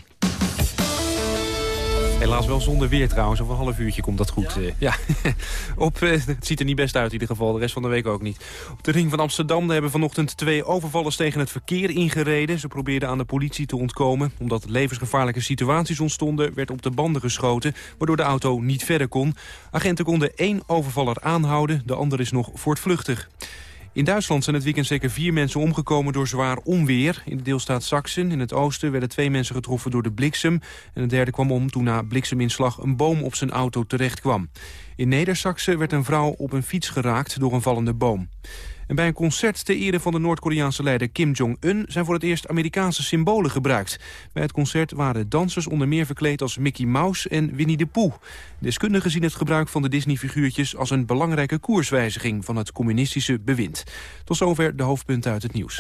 Helaas wel zonder weer trouwens. Over een half uurtje komt dat goed. eh, Ja, Op, eh, het ziet er niet best uit in ieder geval. De rest van de week ook niet. Op de ring van Amsterdam hebben vanochtend twee overvallers tegen het verkeer ingereden. Ze probeerden aan de politie te ontkomen. Omdat levensgevaarlijke situaties ontstonden, werd op de banden geschoten. Waardoor de auto niet verder kon. Agenten konden één overvaller aanhouden. De ander is nog voortvluchtig. In Duitsland zijn het weekend zeker vier mensen omgekomen door zwaar onweer. In de deelstaat Sachsen in het oosten werden twee mensen getroffen door de bliksem. En een derde kwam om toen na blikseminslag een boom op zijn auto terecht kwam. In Neder-Saxen werd een vrouw op een fiets geraakt door een vallende boom. En bij een concert ter ere van de Noord-Koreaanse leider Kim Jong-un... zijn voor het eerst Amerikaanse symbolen gebruikt. Bij het concert waren dansers onder meer verkleed als Mickey Mouse en Winnie de Pooh. Deskundigen zien het gebruik van de Disney-figuurtjes... als een belangrijke koerswijziging van het communistische bewind. Tot zover de hoofdpunten uit het nieuws.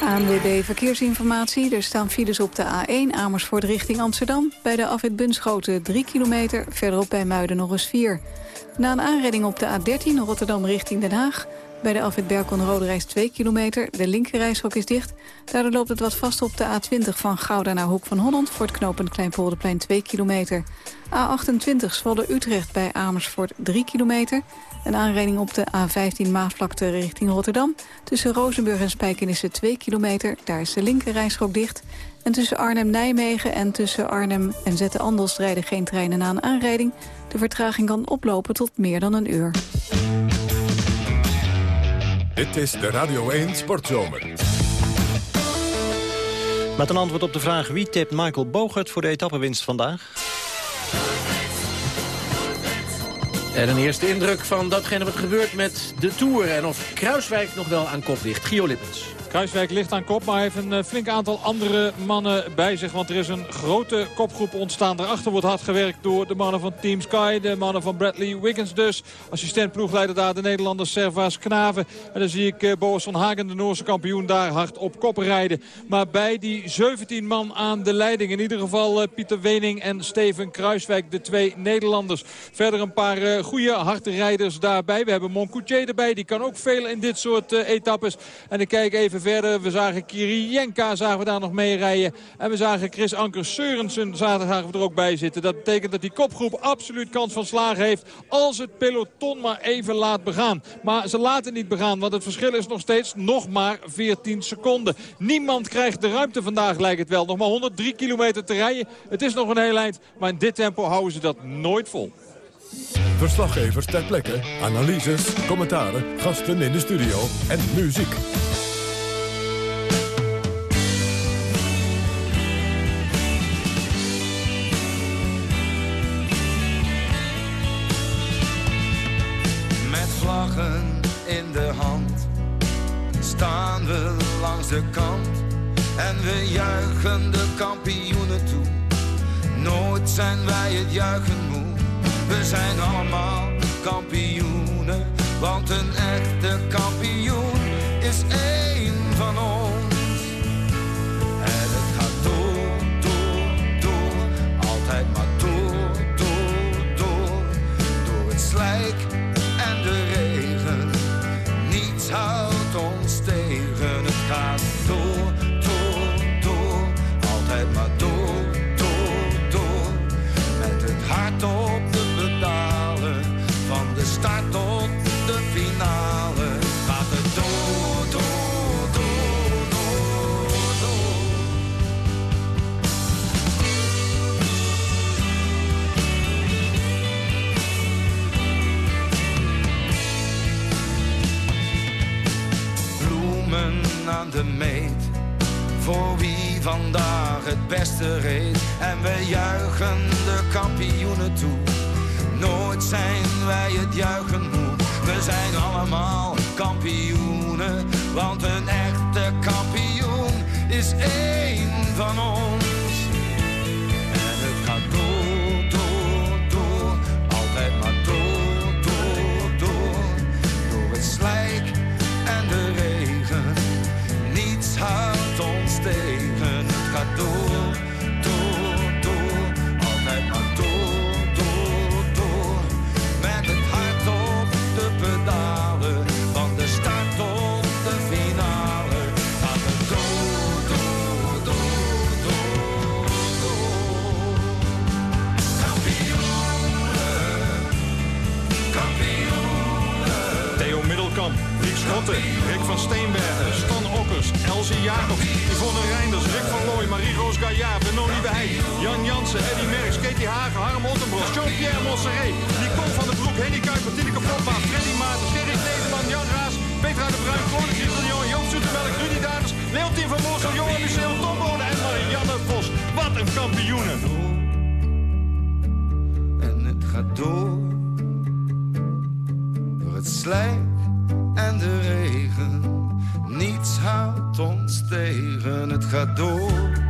ANWB Verkeersinformatie. Er staan files op de A1 Amersfoort richting Amsterdam. Bij de afwit Bunschoten 3 kilometer. Verderop bij Muiden nog eens 4. Na een aanrijding op de A13 Rotterdam richting Den Haag. Bij de afwit Berkel Rode Reis 2 kilometer. De linkerrijstrook is dicht. Daardoor loopt het wat vast op de A20 van Gouda naar Hoek van Holland... voor het knooppunt Kleinpolderplein 2 kilometer. A28 Zwolle-Utrecht bij Amersfoort 3 kilometer. Een aanrijding op de A15 Maasvlakte richting Rotterdam. Tussen Rozenburg en Spijkenissen 2 kilometer. Daar is de linkerrijstrook dicht. En tussen Arnhem-Nijmegen en tussen Arnhem en Zetten-Andels... rijden geen treinen na een aanrijding. De vertraging kan oplopen tot meer dan een uur. Dit is de Radio 1 Sportzomer. Met een antwoord op de vraag wie tipt Michael Bogert voor de etappenwinst vandaag? En een eerste indruk van datgene wat gebeurt met de Tour... en of Kruiswijk nog wel aan kop ligt. Gio Lippens. Kruiswijk ligt aan kop, maar heeft een eh, flink aantal andere mannen bij zich. Want er is een grote kopgroep ontstaan. Daarachter wordt hard gewerkt door de mannen van Team Sky. De mannen van Bradley Wiggins dus. Assistent ploegleider daar de Nederlander Servaas Knaven. En dan zie ik eh, Boas van Hagen, de Noorse kampioen, daar hard op kop rijden. Maar bij die 17 man aan de leiding. In ieder geval eh, Pieter Wening en Steven Kruiswijk, de twee Nederlanders. Verder een paar goede harde rijders daarbij. We hebben Moncoutier erbij. Die kan ook veel in dit soort etappes. En ik kijk even We zagen Kirienka zagen we daar nog mee rijden. En we zagen Chris Anker Seurensen zagen we er ook bij zitten. Dat betekent dat die kopgroep absoluut kans van slagen heeft. Als het peloton maar even laat begaan. Maar ze laten niet begaan. Want het verschil is nog steeds nog maar 14 seconden. Niemand krijgt de ruimte vandaag lijkt het wel. Nog maar 103 kilometer te rijden. Het is nog een heel eind. Maar in dit tempo houden ze dat nooit vol. Verslaggevers ter plekke, analyses, commentaren, gasten in de studio en muziek. En we juichen de kampioenen toe. Nooit zijn wij het juichen moe, we zijn allemaal kampioenen, want een echte kampioen is één beste reed. En we juichen de kampioenen toe. Nooit zijn wij het juichen moe. We zijn allemaal kampioenen, want een echte kampioen is één van ons. Rick van Steenbergen, Stan Okkers, Elsie Jacobs, Yvonne Reinders, Rick van Looy, Marie-Roos Gaillard, Benoni de Heij, Jan Jansen, Eddie Merckx, Katie Hagen, Harm Ottenbros, Jean-Pierre Montserrat, Nicole van den Broek, Henny Kuiper, Tineke Freddy Maartens, Gerrit Nederman, Jan Raas, Petra de Bruin, Claude Gillion, Joop Zoetemelk, Rudy Daders, Leontien van Moorsel, Johan Luceel, Tom Bode en Marianne Vos. Wat een kampioenen! En het gaat door, door het slijk en de regen. Niets houdt ons tegen, het gaat door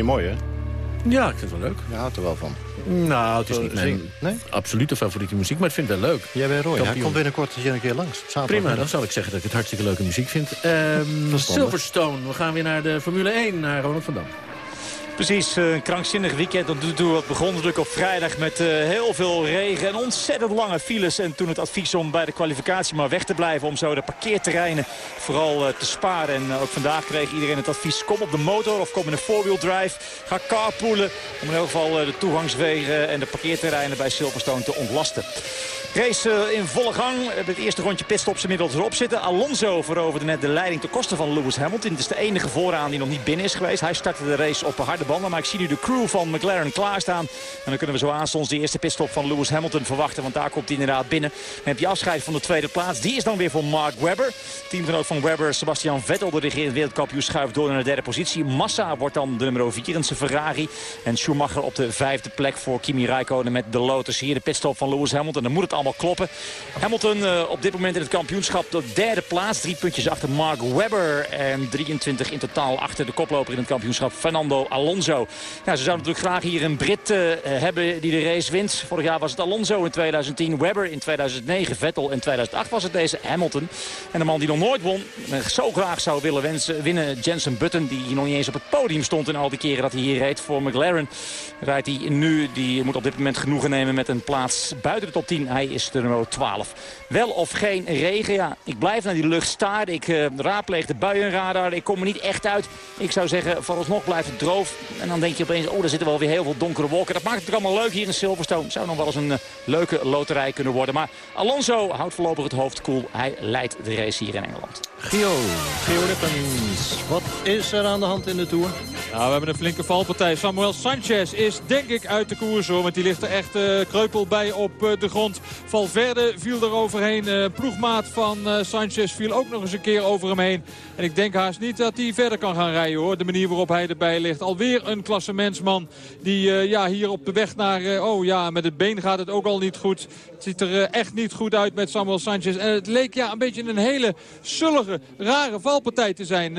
je mooi, hè? Ja, ik vind het wel leuk. Je houdt er wel van. Nou, het is Zo, niet mijn zing- absolute favoriete muziek, maar ik vind het wel leuk. Jij bent Roy, hij Kampioen. komt binnenkort een keer langs. Prima, dan zal ik zeggen dat ik het hartstikke leuke muziek vind. Ehm, Silverstone, we gaan weer naar de Formule 1, naar Ronald van Dam. Precies, eh, een krankzinnig weekend. Dat doet wat begon natuurlijk op vrijdag met eh, heel veel regen en ontzettend lange files. En toen het advies om bij de kwalificatie maar weg te blijven om zo de parkeerterreinen vooral eh, te sparen. En ook vandaag kreeg iedereen het advies, kom op de motor of kom in een four-wheel drive. Ga carpoolen om in elk geval de toegangswegen en de parkeerterreinen bij Silverstone te ontlasten. Race eh, in volle gang. Het eerste rondje pitstops inmiddels erop zitten. Alonso veroverde net de leiding ten koste van Lewis Hamilton. Het is de enige vooraan die nog niet binnen is geweest. Hij startte de race op harde banden. Maar ik zie nu de crew van McLaren klaarstaan. En dan kunnen we zo aanstonds de eerste pitstop van Lewis Hamilton verwachten. Want daar komt hij inderdaad binnen. Dan heb je afscheid van de tweede plaats. Die is dan weer voor Mark Webber. Teamgenoot van Webber, Sebastian Vettel, de regerend wereldkampioen, schuift door naar de derde positie. Massa wordt dan de nummer 4 in zijn Ferrari. En Schumacher op de vijfde plek voor Kimi Räikkönen met de Lotus. Hier de pitstop van Lewis Hamilton. Dan moet het allemaal kloppen. Hamilton eh, op dit moment in het kampioenschap de derde plaats. Drie puntjes achter Mark Webber. En 23 in totaal achter de koploper in het kampioenschap Fernando Alonso. Ja, ze zouden natuurlijk graag hier een Brit eh, hebben die de race wint. Vorig jaar was het Alonso in 2010. Webber in 2009. Vettel in 2008 was het deze Hamilton. En de man die nog nooit won. eh, Zo graag zou willen wensen, winnen Jensen Button. Die hier nog niet eens op het podium stond in al die keren dat hij hier reed voor McLaren. Rijdt hij nu. Die moet op dit moment genoegen nemen met een plaats buiten de top 10. Hij is de nummer 12. Wel of geen regen, ja. Ik blijf naar die lucht staren. Ik eh, raadpleeg de buienradar. Ik kom er niet echt uit. Ik zou zeggen, vooralsnog blijft het droog. En dan denk je opeens, oh, daar zitten wel weer heel veel donkere wolken. Dat maakt het natuurlijk allemaal leuk hier in Silverstone. Zou nog wel eens een eh, leuke loterij kunnen worden. Maar Alonso houdt voorlopig het hoofd koel. Hij leidt de race hier in Engeland. Gio, Gio Lippens. Wat is er aan de hand in de Tour? Nou, we hebben een flinke valpartij. Samuel Sanchez is denk ik uit de koers hoor. Want die ligt er echt eh, kreupel bij op eh, de grond. Valverde viel er overheen. Eh, ploegmaat van Sanchez viel ook nog eens een keer over hem heen. En ik denk haast niet dat hij verder kan gaan rijden hoor. De manier waarop hij erbij ligt. Alweer een klassementsman die ja, hier op de weg naar... oh ja, met het been gaat het ook al niet goed. Het ziet er echt niet goed uit met Samuel Sanchez. En het leek ja, een beetje een hele sullige rare valpartij te zijn.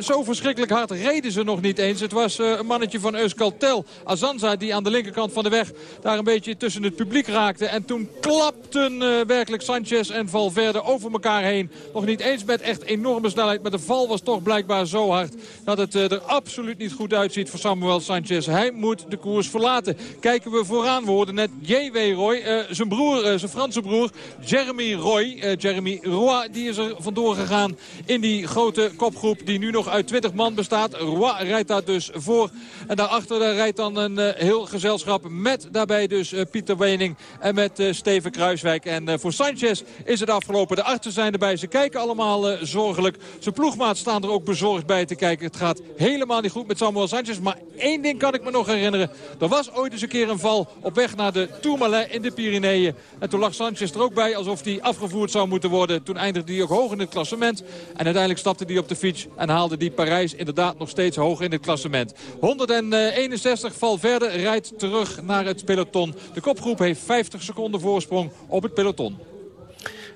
Zo verschrikkelijk hard reden ze nog niet eens. Het was eh, een mannetje van Euskaltel, Azanza, die aan de linkerkant van de weg daar een beetje tussen het publiek raakte. En toen klapten eh, werkelijk Sanchez en Valverde over elkaar heen. Nog niet eens met echt enorme snelheid, maar de val was toch blijkbaar zo hard dat het eh, er absoluut niet goed uitziet voor Samuel Sanchez. Hij moet de koers verlaten. Kijken we vooraan, we hoorden net J.W. Roy, zijn broer, zijn Franse broer, Jeremy Roy. Jeremy Roy, die is er vandoor gegaan in die grote kopgroep die nu nog uit 20 man bestaat. Roy rijdt daar dus voor. En daarachter daar rijdt dan een eh, heel gezelschap met daarbij dus eh, Pieter Wening en met eh, Steven Kruiswijk. En eh, voor Sanchez is het afgelopen. De artsen zijn erbij. Ze kijken allemaal eh, zorgelijk. Zijn ploegmaat staan er ook bezorgd bij te kijken. Het gaat helemaal niet goed met Samuel Sanchez. Maar één ding kan ik me nog herinneren. Er was ooit eens een keer een val op weg naar de Tourmalet in de Pyreneeën. En toen lag Sanchez er ook bij alsof hij afgevoerd zou moeten worden. Toen eindigde hij ook hoog in het klassement. En uiteindelijk stapte hij op de fiets en haalde die Parijs inderdaad nog steeds hoog in het klassement. 161 Valverde rijdt terug naar het peloton. De kopgroep heeft 50 seconden voorsprong op het peloton.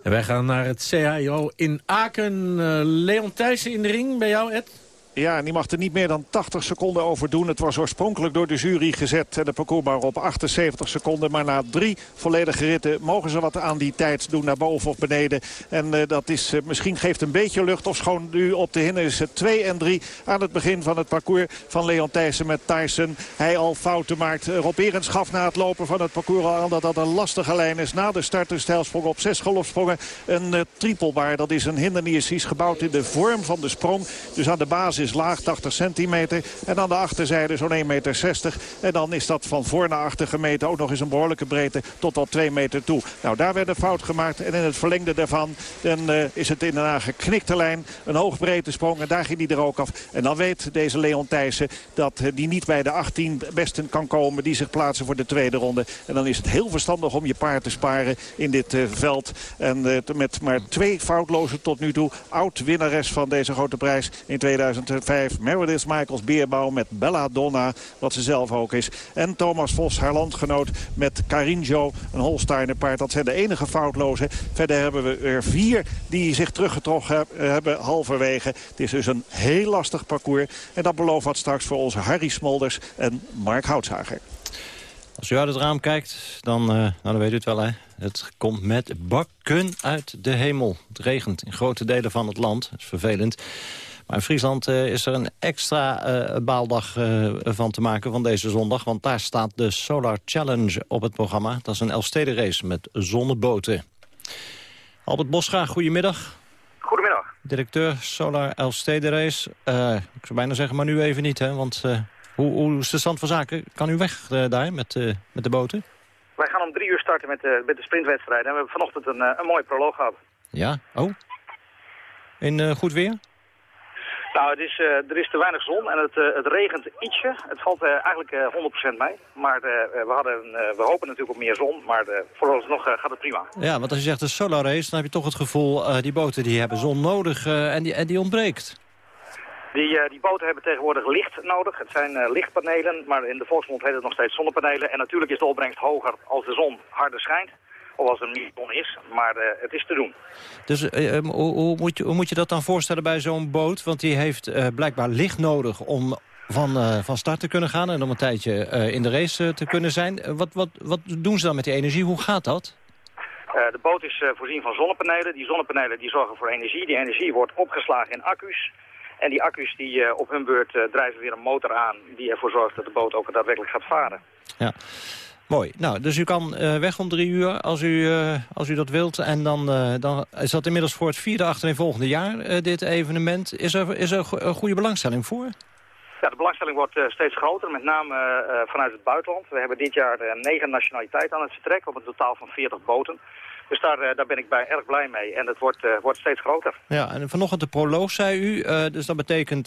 En wij gaan naar het CAO in Aken. Eh, Leon Thijssen in de ring bij jou, Ed? Ja, en die mag er niet meer dan 80 seconden over doen. Het was oorspronkelijk door de jury gezet. En de parcoursbouw op 78 seconden. Maar na drie volledige ritten mogen ze wat aan die tijd doen. Naar boven of beneden. En eh, dat is, eh, misschien geeft een beetje lucht. Of schoon nu op de hinnen is het 2 en 3 aan het begin van het parcours van Leon Thijssen met Tyson. Hij al fouten maakt. Eh, Rob Berends gaf na het lopen van het parcours al aan dat dat een lastige lijn is. Na de start een stijlsprong op zes golfsprongen. Een uh. Dat is een hindernis. Die is gebouwd in de vorm van de sprong. Dus aan de basis laag 80 centimeter. En aan de achterzijde zo'n 1,60 meter. En dan is dat van voor naar achter gemeten. Ook nog eens een behoorlijke breedte tot wel 2 meter toe. Nou, daar werd een fout gemaakt. En in het verlengde daarvan dan, uh, is het in een geknikte lijn. Een hoogbreedte sprong. En daar ging hij er ook af. En dan weet deze Leon Thijssen dat uh, die niet bij de 18 besten kan komen. Die zich plaatsen voor de tweede ronde. En dan is het heel verstandig om je paard te sparen in dit uh, veld. En met maar twee foutlozen tot nu toe. Oud-winnares van deze grote prijs in 2005. Meredith Michaels Beerbouw met Bella Donna, wat ze zelf ook is. En Thomas Vos, haar landgenoot, met Carinjo, een Holsteiner paard. Dat zijn de enige foutlozen. Verder hebben we er vier die zich teruggetrokken heb, hebben halverwege. Het is dus een heel lastig parcours. En dat belooft wat straks voor onze Harry Smolders en Mark Houtsager. Als u uit het raam kijkt, dan, uh, nou, dan weet u het wel, hè. Het komt met bakken uit de hemel. Het regent in grote delen van het land. Dat is vervelend. Maar in Friesland uh, is er een extra uh, baaldag uh, van te maken van deze zondag. Want daar staat de Solar Challenge op het programma. Dat is een Elfstedenrace met zonneboten. Albert Boscha, goedemiddag. Goedemiddag. Directeur Solar Elfstedenrace. ik zou bijna zeggen, maar nu even niet, hè. Want hoe, hoe is de stand van zaken? Kan u weg daar met, met de boten? Wij gaan om drie uur starten met de, met de sprintwedstrijd. En we hebben vanochtend een, een mooie proloog gehad. Ja? Oh? In goed weer? Nou, het is, uh, er is te weinig zon en het, uh, het regent ietsje. Het valt uh, eigenlijk 100% mee. Maar we, hadden, we hopen natuurlijk op meer zon, maar vooralsnog gaat het prima. Ja, want als je zegt een solar race, dan heb je toch het gevoel... die boten die hebben zon nodig en, die, en die ontbreekt. Die, die boten hebben tegenwoordig licht nodig. Het zijn lichtpanelen, maar in de volksmond heet het nog steeds zonnepanelen. En natuurlijk is de opbrengst hoger als de zon harder schijnt. Of als er niet zon is, maar uh, het is te doen. Dus uh, hoe, hoe, moet je, hoe moet je dat dan voorstellen bij zo'n boot? Want die heeft uh, blijkbaar licht nodig om van, van start te kunnen gaan... en om een tijdje in de race te kunnen zijn. wat, wat, wat doen ze dan met die energie? Hoe gaat dat? de boot is voorzien van zonnepanelen. Die zonnepanelen die zorgen voor energie. Die energie wordt opgeslagen in accu's. En die accu's die op hun beurt drijven weer een motor aan... die ervoor zorgt dat de boot ook daadwerkelijk gaat varen. Ja. Mooi. Nou, dus u kan uh, weg om drie uur als u, uh, als u dat wilt. En dan, uh, dan is dat inmiddels voor het vierde achterin volgende jaar, dit evenement. Is er, is er een goede belangstelling voor? Ja, de belangstelling wordt steeds groter, met name vanuit het buitenland. We hebben dit jaar negen nationaliteiten aan het vertrek op een totaal van 40 boten. Dus daar, daar ben ik bij erg blij mee. En het wordt, wordt steeds groter. Ja, en vanochtend de proloog, zei u. dus dat betekent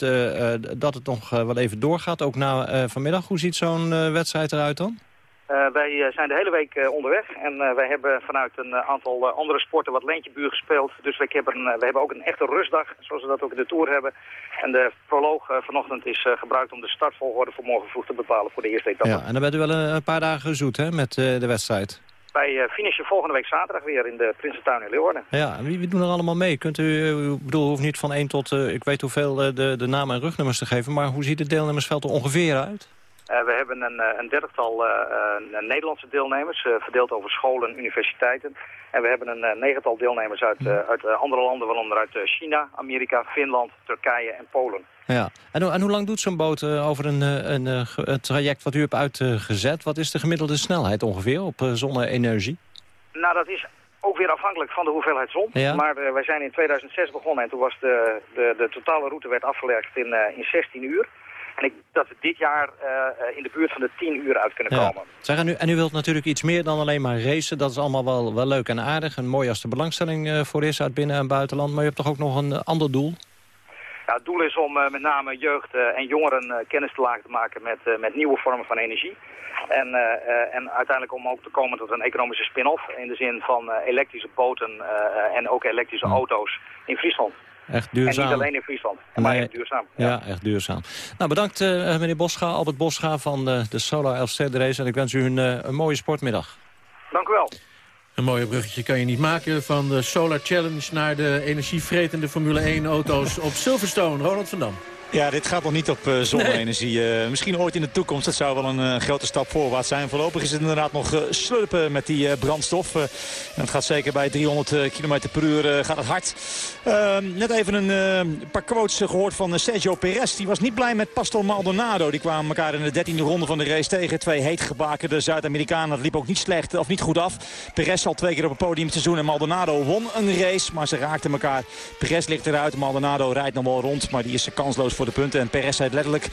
dat het nog wel even doorgaat, ook na vanmiddag. Hoe ziet zo'n wedstrijd eruit dan? Uh, wij uh, zijn de hele week uh, onderweg en wij hebben vanuit een aantal andere sporten wat leentjebuur gespeeld. Dus wij hebben, we hebben ook een echte rustdag, zoals we dat ook in de Tour hebben. En de proloog vanochtend is gebruikt om de startvolgorde voor morgen vroeg te bepalen voor de eerste etappe. Ja, en dan bent u wel een, een paar dagen zoet hè, met de wedstrijd. Wij eh, finishen volgende week zaterdag weer in de Prinsentuin in Leeuwarden. Ja, en wie, wie doen er allemaal mee? Kunt u, eh, ik bedoel, u hoeft niet van 1 tot, eh, ik weet hoeveel, eh, de, de namen en rugnummers te geven, maar hoe ziet het deelnemersveld er ongeveer uit? Eh, we hebben een, eh, een dertigtal eh, Nederlandse deelnemers, verdeeld over scholen en universiteiten. En we hebben een negental deelnemers uit, uit andere landen, waaronder uit China, Amerika, Finland, Turkije en Polen. Ja. En, hoe- en hoe lang doet zo'n boot over een, een, een traject wat u hebt uitgezet? Wat is de gemiddelde snelheid ongeveer op zonne-energie? Nou, dat is ook weer afhankelijk van de hoeveelheid zon. Ja. Maar wij zijn in 2006 begonnen en toen was de, de, de totale route werd afgelegd in, in 16 uur. En ik denk dat we dit jaar eh, eh, in de buurt van de 10 uur uit kunnen Ja. komen. Zeg, en, u, en u wilt natuurlijk iets meer dan alleen maar racen. Dat is allemaal wel, wel leuk en aardig. En mooi als de belangstelling eh, voor is uit binnen- en buitenland. Maar je hebt toch ook nog een ander doel? Ja, het doel is om met name jeugd en jongeren kennis te laten maken met, met nieuwe vormen van energie. En, en uiteindelijk om ook te komen tot een economische spin-off in de zin van elektrische boten en ook elektrische auto's in Friesland. Echt En duurzaam. niet alleen in Friesland, maar Nee. echt duurzaam. Ja, echt duurzaam. Nou, bedankt eh, meneer Boscha, Albert Boscha van eh, de Solar Elfstede Race. En ik wens u een, eh, een mooie sportmiddag. Dank u wel. Een mooie bruggetje kan je niet maken van de Solar Challenge... naar de energievretende Formule 1-auto's op Silverstone. Ronald van Dam. Ja, dit gaat nog niet op eh, zonne-energie. Eh, misschien ooit in de toekomst. Dat zou wel een eh, grote stap voorwaarts zijn. Voorlopig is het inderdaad nog slurpen met die brandstof. En het gaat zeker bij 300 km per uur gaat het hard. Eh, net even een paar quotes eh, gehoord van Sergio Perez. Die was niet blij met Pastor Maldonado. Die kwamen elkaar in de 13e ronde van de race tegen. Twee heetgebakerde Zuid-Amerikanen. Dat liep ook niet slecht of niet goed af. Perez al twee keer op het podium het seizoen. En Maldonado won een race, maar ze raakten elkaar. Perez ligt eruit. Maldonado rijdt nog wel rond, maar die is kansloos voor de punten. En Perez zei letterlijk,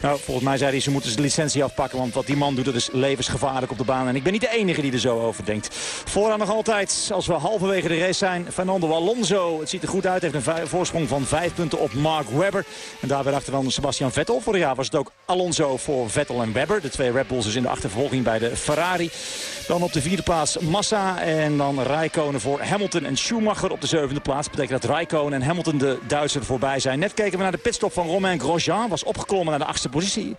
nou, volgens mij zei hij, ze moeten zijn licentie afpakken. Want wat die man doet, dat is levensgevaarlijk op de baan. En ik ben niet de enige die er zo over denkt. Vooraan nog altijd, als we halverwege de race zijn, Fernando Alonso. Het ziet er goed uit, heeft een voorsprong van vijf punten op Mark Webber. En daar weer achter dan Sebastian Vettel. Vorig jaar was het ook Alonso voor Vettel en Webber. De twee Red Bulls dus in de achtervolging bij de Ferrari. Dan op de vierde plaats Massa en dan Rijkonen voor Hamilton en Schumacher op de zevende plaats. betekent dat Rijkonen en Hamilton de Duitser voorbij zijn. Net keken we naar de pitstop van Romain Grosjean. Was opgeklommen naar de achtste positie.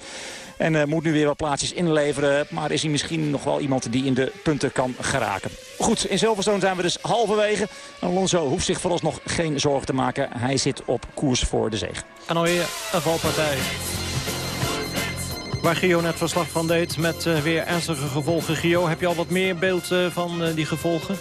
En eh, moet nu weer wat plaatsjes inleveren. Maar is hij misschien nog wel iemand die in de punten kan geraken. Goed, in Silverstone zijn we dus halverwege. Alonso hoeft zich vooralsnog geen zorgen te maken. Hij zit op koers voor de zege. En alweer een valpartij. Waar Gio net verslag van deed met eh, weer ernstige gevolgen. Gio, heb je al wat meer beeld eh, van die gevolgen?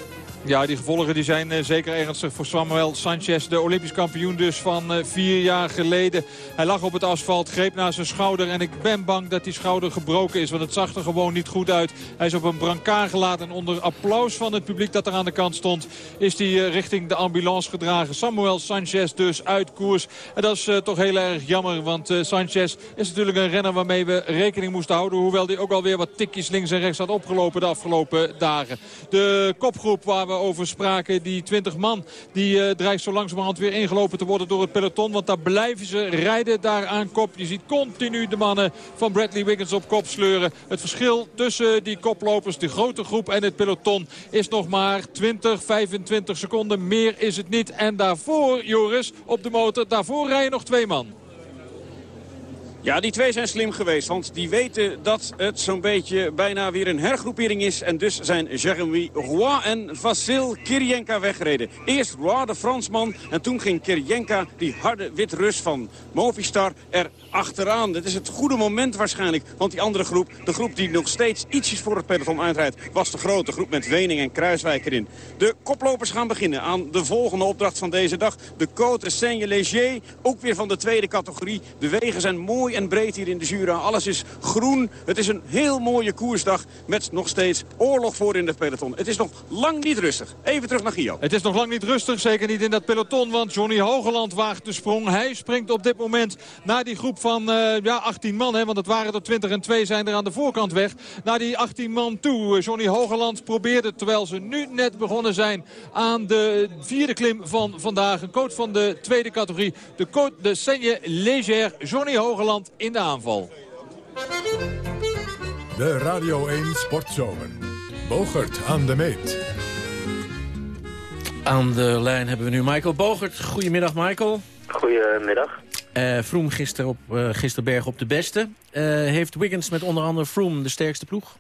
Ja, die gevolgen die zijn eh, zeker ernstig voor Samuel Sanchez. De Olympisch kampioen dus van eh, vier jaar geleden. Hij lag op het asfalt, greep naar zijn schouder. En ik ben bang dat die schouder gebroken is. Want het zag er gewoon niet goed uit. Hij is op een brancard gelaten. En onder applaus van het publiek dat er aan de kant stond... is hij eh, richting de ambulance gedragen. Samuel Sanchez dus uit koers. En dat is toch heel erg jammer. Want Sanchez is natuurlijk een renner waarmee we rekening moesten houden. Hoewel hij ook alweer wat tikjes links en rechts had opgelopen de afgelopen dagen. De kopgroep waar we over spraken, die 20 man... die eh, dreigt zo langzamerhand weer ingelopen te worden door het peloton. Want daar blijven ze rijden daar aan kop. Je ziet continu de mannen van Bradley Wiggins op kop sleuren. Het verschil tussen die koplopers, de grote groep en het peloton... is nog maar 20, 25 seconden. Meer is het niet. En daarvoor, Joris, op de motor, daarvoor rijden nog twee man. Ja, die twee zijn slim geweest, want die weten dat het zo'n beetje bijna weer een hergroepering is. En dus zijn Jeremy Roy en Vasil Kirienka weggereden. Eerst Roy, de Fransman, en toen ging Kirienka, die harde wit-Rus van Movistar, er achteraan. Dit is het goede moment waarschijnlijk, want die andere groep, de groep die nog steeds ietsjes voor het peloton uitrijdt, was de grote groep met Wening en Kruiswijk erin. De koplopers gaan beginnen aan de volgende opdracht van deze dag. De Côte Seigne-Léger, ook weer van de tweede categorie. De wegen zijn mooi en breed hier in de Jura. Alles is groen. Het is een heel mooie koersdag met nog steeds oorlog voor in de peloton. Het is nog lang niet rustig. Even terug naar Gio. Het is nog lang niet rustig, zeker niet in dat peloton. Want Johnny Hogeland waagt de sprong. Hij springt op dit moment naar die groep van eh, ja, 18 man. Hè, want het waren er 20 en 2 zijn er aan de voorkant weg. Naar die 18 man toe. Johnny Hogeland probeerde, terwijl ze nu net begonnen zijn... aan de vierde klim van vandaag. Een coach van de tweede categorie. De coach de Seigne Léger. Johnny Hogeland in de aanval. De Radio 1 Sportzomer. Bogert aan de meet. Aan de lijn hebben we nu Michael Bogert. Goedemiddag, Michael. Goedemiddag. Eh Froome gisteren op, eh gisterberg op de beste. Eh, heeft Wiggins met onder andere Froome de sterkste ploeg?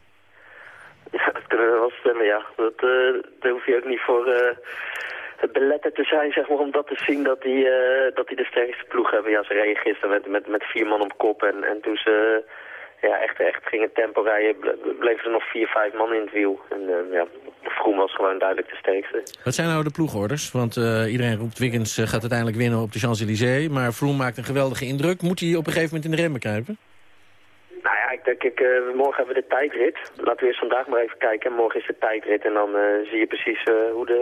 Ja, dat kunnen we wel stellen, ja. Dat, daar hoef je ook niet voor beletterd te zijn, zeg maar, om dat te zien dat die, dat die de sterkste ploeg hebben. Ja, ze reden gisteren met, met, met vier man op kop en, en toen ze ja, echt, echt gingen tempo rijden, ble- bleven er nog vier, vijf man in het wiel. En eh, ja, Vroom was gewoon duidelijk de sterkste. Wat zijn nou de ploegorders? Want eh, iedereen roept Wiggins eh, gaat uiteindelijk winnen op de Champs-Élysées. Maar Froome maakt een geweldige indruk. Moet hij op een gegeven moment in de remmen kruipen? Nou ja, ik denk, ik, morgen hebben we de tijdrit. Laten we eerst vandaag maar even kijken. Morgen is de tijdrit en dan zie je precies hoe, de,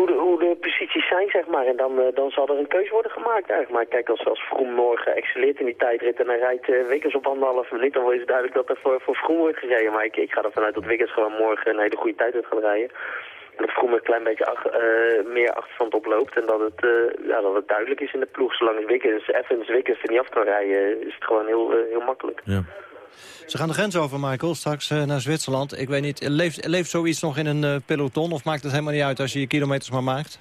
hoe, de, hoe de posities zijn, zeg maar. En dan, eh, dan zal er een keuze worden gemaakt eigenlijk. Maar kijk, als, als Vroom morgen excelleert in die tijdrit en hij rijdt Wiggins op anderhalf minuut, dan is het duidelijk dat er voor, voor Vroom wordt gereden. Maar ik, ik ga ervan uit dat Wiggins gewoon morgen een hele goede tijdrit gaat rijden. En dat Vroom een klein beetje ach- eh, meer achterstand oploopt. En dat het, ja, dat het duidelijk is in de ploeg. Zolang Wiggins, Evans Wiggins er niet af kan rijden, is het gewoon heel, heel makkelijk. Ze gaan de grens over, Michael, straks eh, naar Zwitserland. Ik weet niet, leeft, leeft zoiets nog in een eh, peloton... of maakt het helemaal niet uit als je je kilometers maar maakt?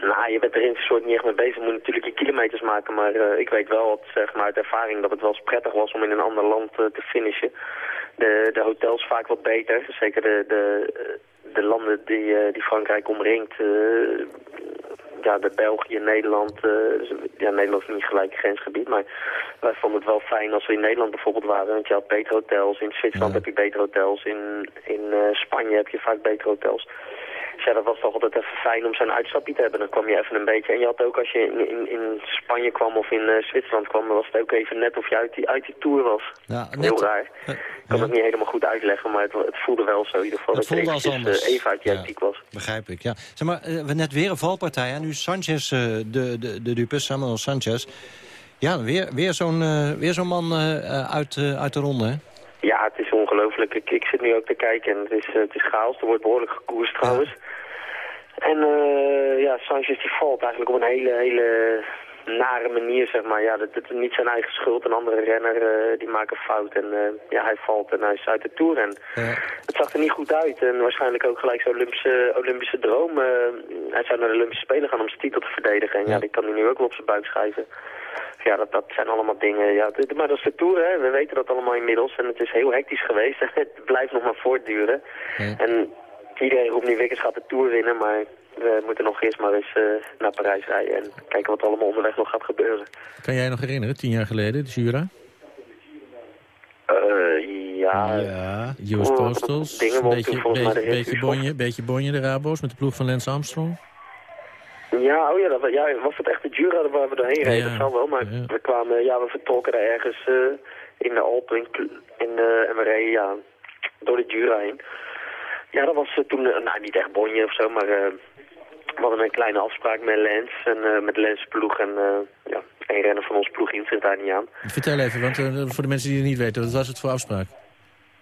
Nou, je bent er in soort niet echt mee bezig. Je moet natuurlijk je kilometers maken. Maar eh, ik weet wel, zeg maar, uit ervaring, dat het wel eens prettig was om in een ander land te finishen. De, de hotels vaak wat beter. Zeker de, de, de landen die, die Frankrijk omringt. Ja, de België, Nederland. eh, ja, Nederland is niet gelijk grensgebied. Maar wij vonden het wel fijn als we in Nederland bijvoorbeeld waren. Want je had betere hotels. In Zwitserland heb je betere hotels. In, in eh, Spanje heb je vaak betere hotels. Dat was toch altijd even fijn om zo'n uitstapje te hebben. Dan kwam je even een beetje... En je had ook als je in, in, in Spanje kwam of in eh, Zwitserland kwam... dan was het ook even net of je uit die, uit die tour was. Ja, Heel raar. Ik kan het niet helemaal goed uitleggen, maar het, het voelde wel zo in ieder geval. Het dat voelde als eventjes, anders. eh, even uit die Ja. was. Begrijp ik, ja. Zeg maar, eh, we net weer een valpartij. Hè? Nu Sanchez, eh, de, de, de dupe, Samuel Sanchez. Ja, weer, weer zo'n eh, weer zo'n man eh, eh, uit, eh, uit de ronde, hè? Ja, het is ongelooflijk. Ik, ik zit nu ook te kijken en het is, eh, het is chaos. Er wordt behoorlijk gekoerst trouwens. En eh, ja, Sanchez die valt eigenlijk op een hele, hele nare manier, zeg maar. Ja, dat, dat is niet zijn eigen schuld. Een andere renner eh, die maakt een fout en eh, ja, hij valt en hij is uit de Tour. En het zag er niet goed uit en waarschijnlijk ook gelijk zijn Olympische, Olympische droom. hij zou naar de Olympische Spelen gaan om zijn titel te verdedigen. En ja, die kan hij nu ook wel op zijn buik schrijven. Ja, dat, dat zijn allemaal dingen. Ja, maar dat is de Tour, hè. We weten dat allemaal inmiddels. En het is heel hectisch geweest. En het blijft nog maar voortduren. En iedereen roept nu gaat de Tour winnen. Maar we moeten nog eerst maar eens eh, naar Parijs rijden. En kijken wat er allemaal onderweg nog gaat gebeuren. Kan jij nog herinneren, tien jaar geleden, de Jura? Eh, ja. ja. Postals, dingen won beetje, toen beetje, beetje, bonje, beetje bonje de Rabo's met de ploeg van Lance Armstrong. Ja, oh ja, dat, ja, was het echt de Jura waar we doorheen reden? Ja, dat zou wel, maar we kwamen, ja, we vertrokken daar ergens eh, in de Alpen in, in, en we reden, ja, door de Jura heen. Ja, dat was eh, toen, eh, nou niet echt bonje of zo, maar eh, we hadden een kleine afspraak met Lens en met Lens ploeg en ja, één renner van ons ploeg daar niet aan. Vertel even, want voor de mensen die het niet weten, wat was het voor afspraak?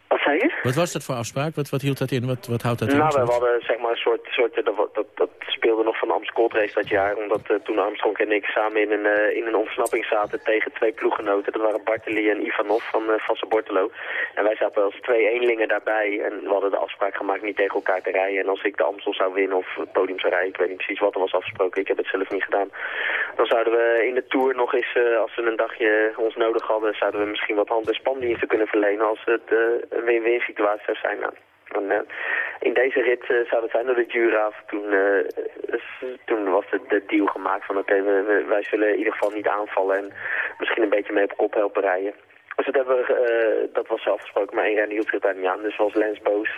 Wat zei je? Wat was dat voor afspraak? Wat, wat hield dat in? Wat, wat houdt dat in? Nou, we hadden zeg maar een soort, soort dat, dat, dat speelde nog van de Amstel Race dat jaar. Omdat eh, toen Armstrong en ik samen in een, eh, in een ontsnapping zaten tegen twee ploeggenoten. Dat waren Bartoli en Ivanov van uh, Vasse Bortelo. En wij zaten als twee eenlingen daarbij. En we hadden de afspraak gemaakt niet tegen elkaar te rijden. En als ik de Amstel zou winnen of het podium zou rijden, ik weet niet precies wat er was afgesproken. Ik heb het zelf niet gedaan. Dan zouden we in de Tour nog eens, eh, als we een dagje ons nodig hadden, zouden we misschien wat hand- en spandiensten kunnen verlenen als het eh, een win-win situatie zou zijn. Nou, en, eh, in deze rit eh, zou het zijn door de Jura. Toen, eh, toen was de, de deal gemaakt van oké, wij zullen in ieder geval niet aanvallen en misschien een beetje mee op kop helpen rijden. Dus dat, hebben we, dat was zelf afgesproken, maar één renner hield zich daar niet aan. Dus was Lens boos.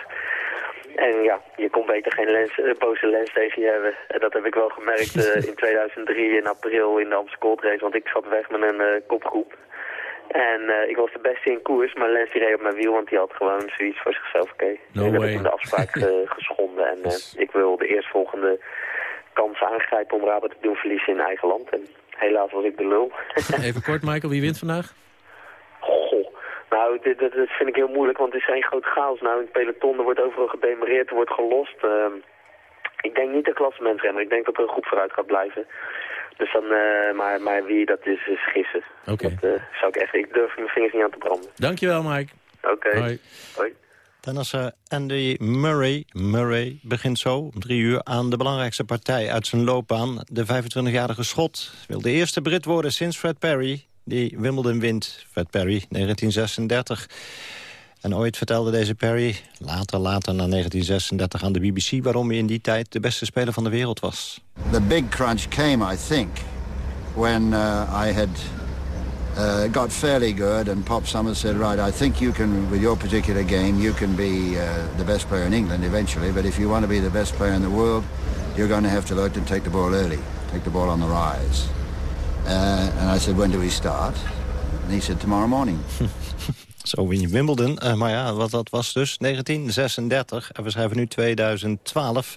En ja, je kon beter geen lens, eh, boze lens tegen je hebben. En dat heb ik wel gemerkt in 2003 in april in de Amsterdam Gold Race. Want ik zat weg met een kopgroep. En eh, ik was de beste in koers, maar Lens die reed op mijn wiel, want die had gewoon zoiets voor zichzelf. Oké, No heb way. ik hem de afspraak eh, geschonden. En eh, ik wil de eerstvolgende kans aangrijpen om Rabat te doen verliezen in eigen land. En helaas was ik de lul. Even kort, Michael, wie wint vandaag? Goh. Nou, dit, dit, dit vind ik heel moeilijk, want het is één groot chaos. Nou, in het peloton, er wordt overal gedemereerd, er wordt gelost. Ehm, ik denk niet de klassementrenner. Ik denk dat er een groep vooruit gaat blijven. Dus dan, eh, maar, maar wie dat is, is gissen. Oké. Dat eh, zou ik echt, ik durf mijn vingers niet aan te branden. Dankjewel, Mike. Oké. Hoi. Hoi. Tennisser Andy Murray. Murray begint zo om drie uur aan de belangrijkste partij uit zijn loopbaan. De 25-jarige schot wil de eerste Brit worden sinds Fred Perry. Die Wimbledon wint. Fred Perry, 1936. En ooit vertelde deze Perry, later, later na 1936 aan de BBC... waarom hij in die tijd de beste speler van de wereld was. The big crunch came, I think, when uh, I had uh, got fairly good and Pop Summers said, right, I think you can, with your particular game, you can be uh, the best player in England eventually, but if you want to be the best player in the world, you're going to have to learn to take the ball early, take the ball on the rise. Uh, and I said, when do we start? And he said, tomorrow morning. Zo win je Wimbledon. Uh, maar ja, wat dat was dus 1936. En we schrijven nu 2012.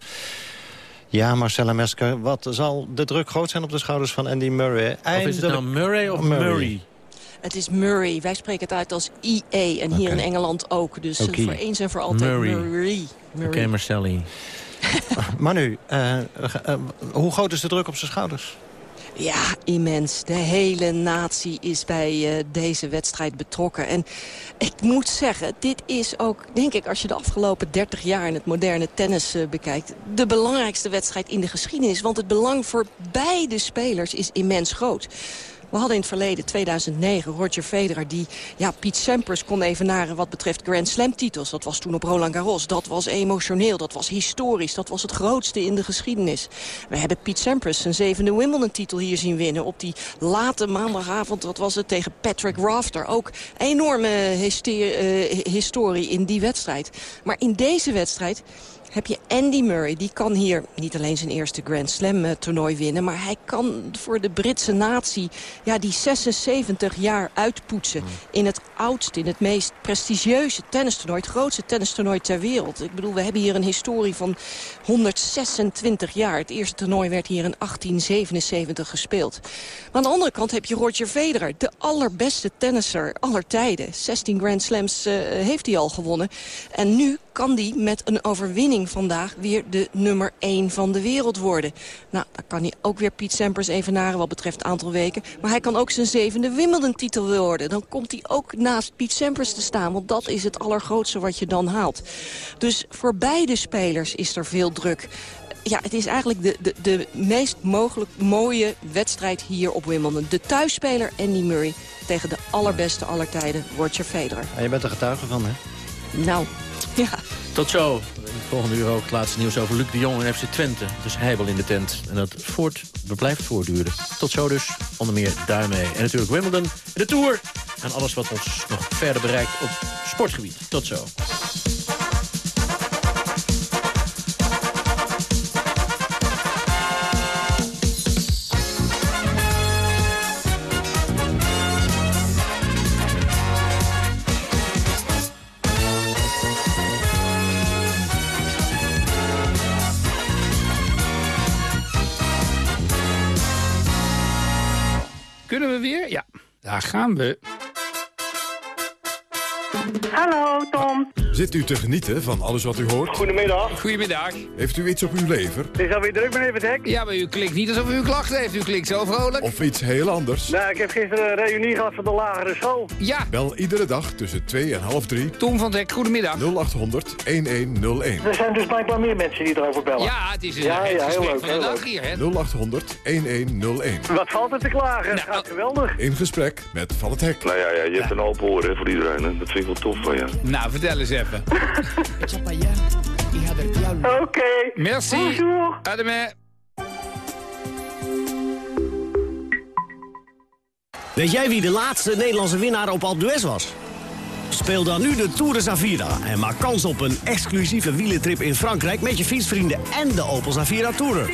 Ja, Marcella Mesker, wat zal de druk groot zijn op de schouders van Andy Murray? Of is het nou Murray of Murray? Het is Murray. Wij spreken het uit als IE. En hier in Engeland ook. Dus okay. voor eens en voor altijd Murray. Murray. Oké, okay, Marcelli. maar nu, uh, uh, hoe groot is de druk op zijn schouders? Ja, immens. De hele natie is bij uh, deze wedstrijd betrokken. En ik moet zeggen, dit is ook, denk ik, als je de afgelopen 30 jaar in het moderne tennis uh, bekijkt, de belangrijkste wedstrijd in de geschiedenis. Want het belang voor beide spelers is immens groot. We hadden in het verleden, 2009, Roger Federer... die ja, Pete Sampras kon evenaren wat betreft Grand Slam titels. Dat was toen op Roland Garros. Dat was emotioneel, dat was historisch. Dat was het grootste in de geschiedenis. We hebben Pete Sampras zijn zevende Wimbledon-titel hier zien winnen... op die late maandagavond, wat was het, tegen Patrick Rafter. Ook enorme uh, historie in die wedstrijd. Maar in deze wedstrijd heb je Andy Murray. Die kan hier niet alleen zijn eerste Grand Slam uh, toernooi winnen... maar hij kan voor de Britse natie ja, die 76 jaar uitpoetsen... in het oudste, in het meest prestigieuze tennistoernooi... het grootste tennistoernooi ter wereld. Ik bedoel, we hebben hier een historie van 126 jaar. Het eerste toernooi werd hier in 1877 gespeeld. Maar aan de andere kant heb je Roger Federer... de allerbeste tennisser aller tijden. 16 Grand Slams uh, heeft hij al gewonnen. En nu kan die met een overwinning vandaag weer de nummer 1 van de wereld worden. Nou, dan kan hij ook weer Piet Sampras evenaren wat betreft aantal weken. Maar hij kan ook zijn zevende Wimbledon-titel worden. Dan komt hij ook naast Piet Sampras te staan. Want dat is het allergrootste wat je dan haalt. Dus voor beide spelers is er veel druk ja, het is eigenlijk de, de, de meest mogelijk mooie wedstrijd hier op Wimbledon. De thuisspeler Andy Murray tegen de allerbeste aller tijden, Roger Federer. En je bent er getuige van, hè? Nou, ja. Tot zo. In het volgende uur ook het laatste nieuws over Luc de Jong en FC Twente. Dus hij wel in de tent. En dat voort, blijft voortduren. Tot zo dus. Onder meer daarmee. En natuurlijk Wimbledon, de Tour. En alles wat ons nog verder bereikt op sportgebied. Tot zo. Weer? Ja, daar gaan we. Hallo, Tom. Zit u te genieten van alles wat u hoort? Goedemiddag. Goedemiddag. Heeft u iets op uw lever? Het is alweer druk, meneer Vertek. Ja, maar u klinkt niet alsof u een klacht heeft. U klinkt zo vrolijk. Of iets heel anders? Nou, ik heb gisteren een reunie gehad van de lagere school. Ja. Bel iedere dag tussen 2 en half 3. Tom van Dek, goedemiddag. 0800 1101. Er zijn dus blijkbaar meer mensen die erover bellen. Ja, het is een ja, ja, heel leuk, van de heel dag leuk. hier, hè. 0800 1101. Wat valt er te klagen? Het gaat geweldig. In gesprek met Van het Hek. Nou ja, ja je hebt een open oor hè, voor iedereen. Hè. Dat vind ik wel tof van je. Nou, vertel eens even. Oké. Okay. Merci. Bonjour. Ademé. Weet jij wie de laatste Nederlandse winnaar op Alpe d'Huez was? Speel dan nu de Tour de Zavira en maak kans op een exclusieve wielentrip in Frankrijk... met je fietsvrienden en de Opel Zavira Tourer.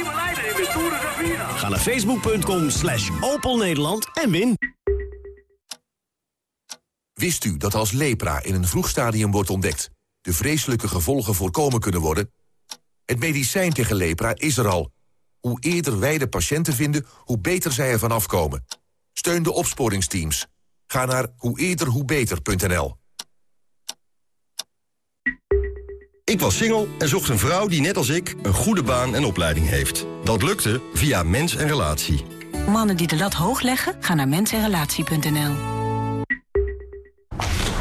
Ga naar facebook.com slash Opel Nederland en win. Wist u dat als lepra in een vroeg stadium wordt ontdekt... de vreselijke gevolgen voorkomen kunnen worden? Het medicijn tegen lepra is er al. Hoe eerder wij de patiënten vinden, hoe beter zij ervan afkomen. Steun de opsporingsteams. Ga naar hoe eerder hoe beter.nl. Ik was single en zocht een vrouw die net als ik een goede baan en opleiding heeft. Dat lukte via Mens en Relatie. Mannen die de lat hoog leggen, gaan naar mensenrelatie.nl.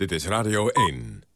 Dit is Radio 1.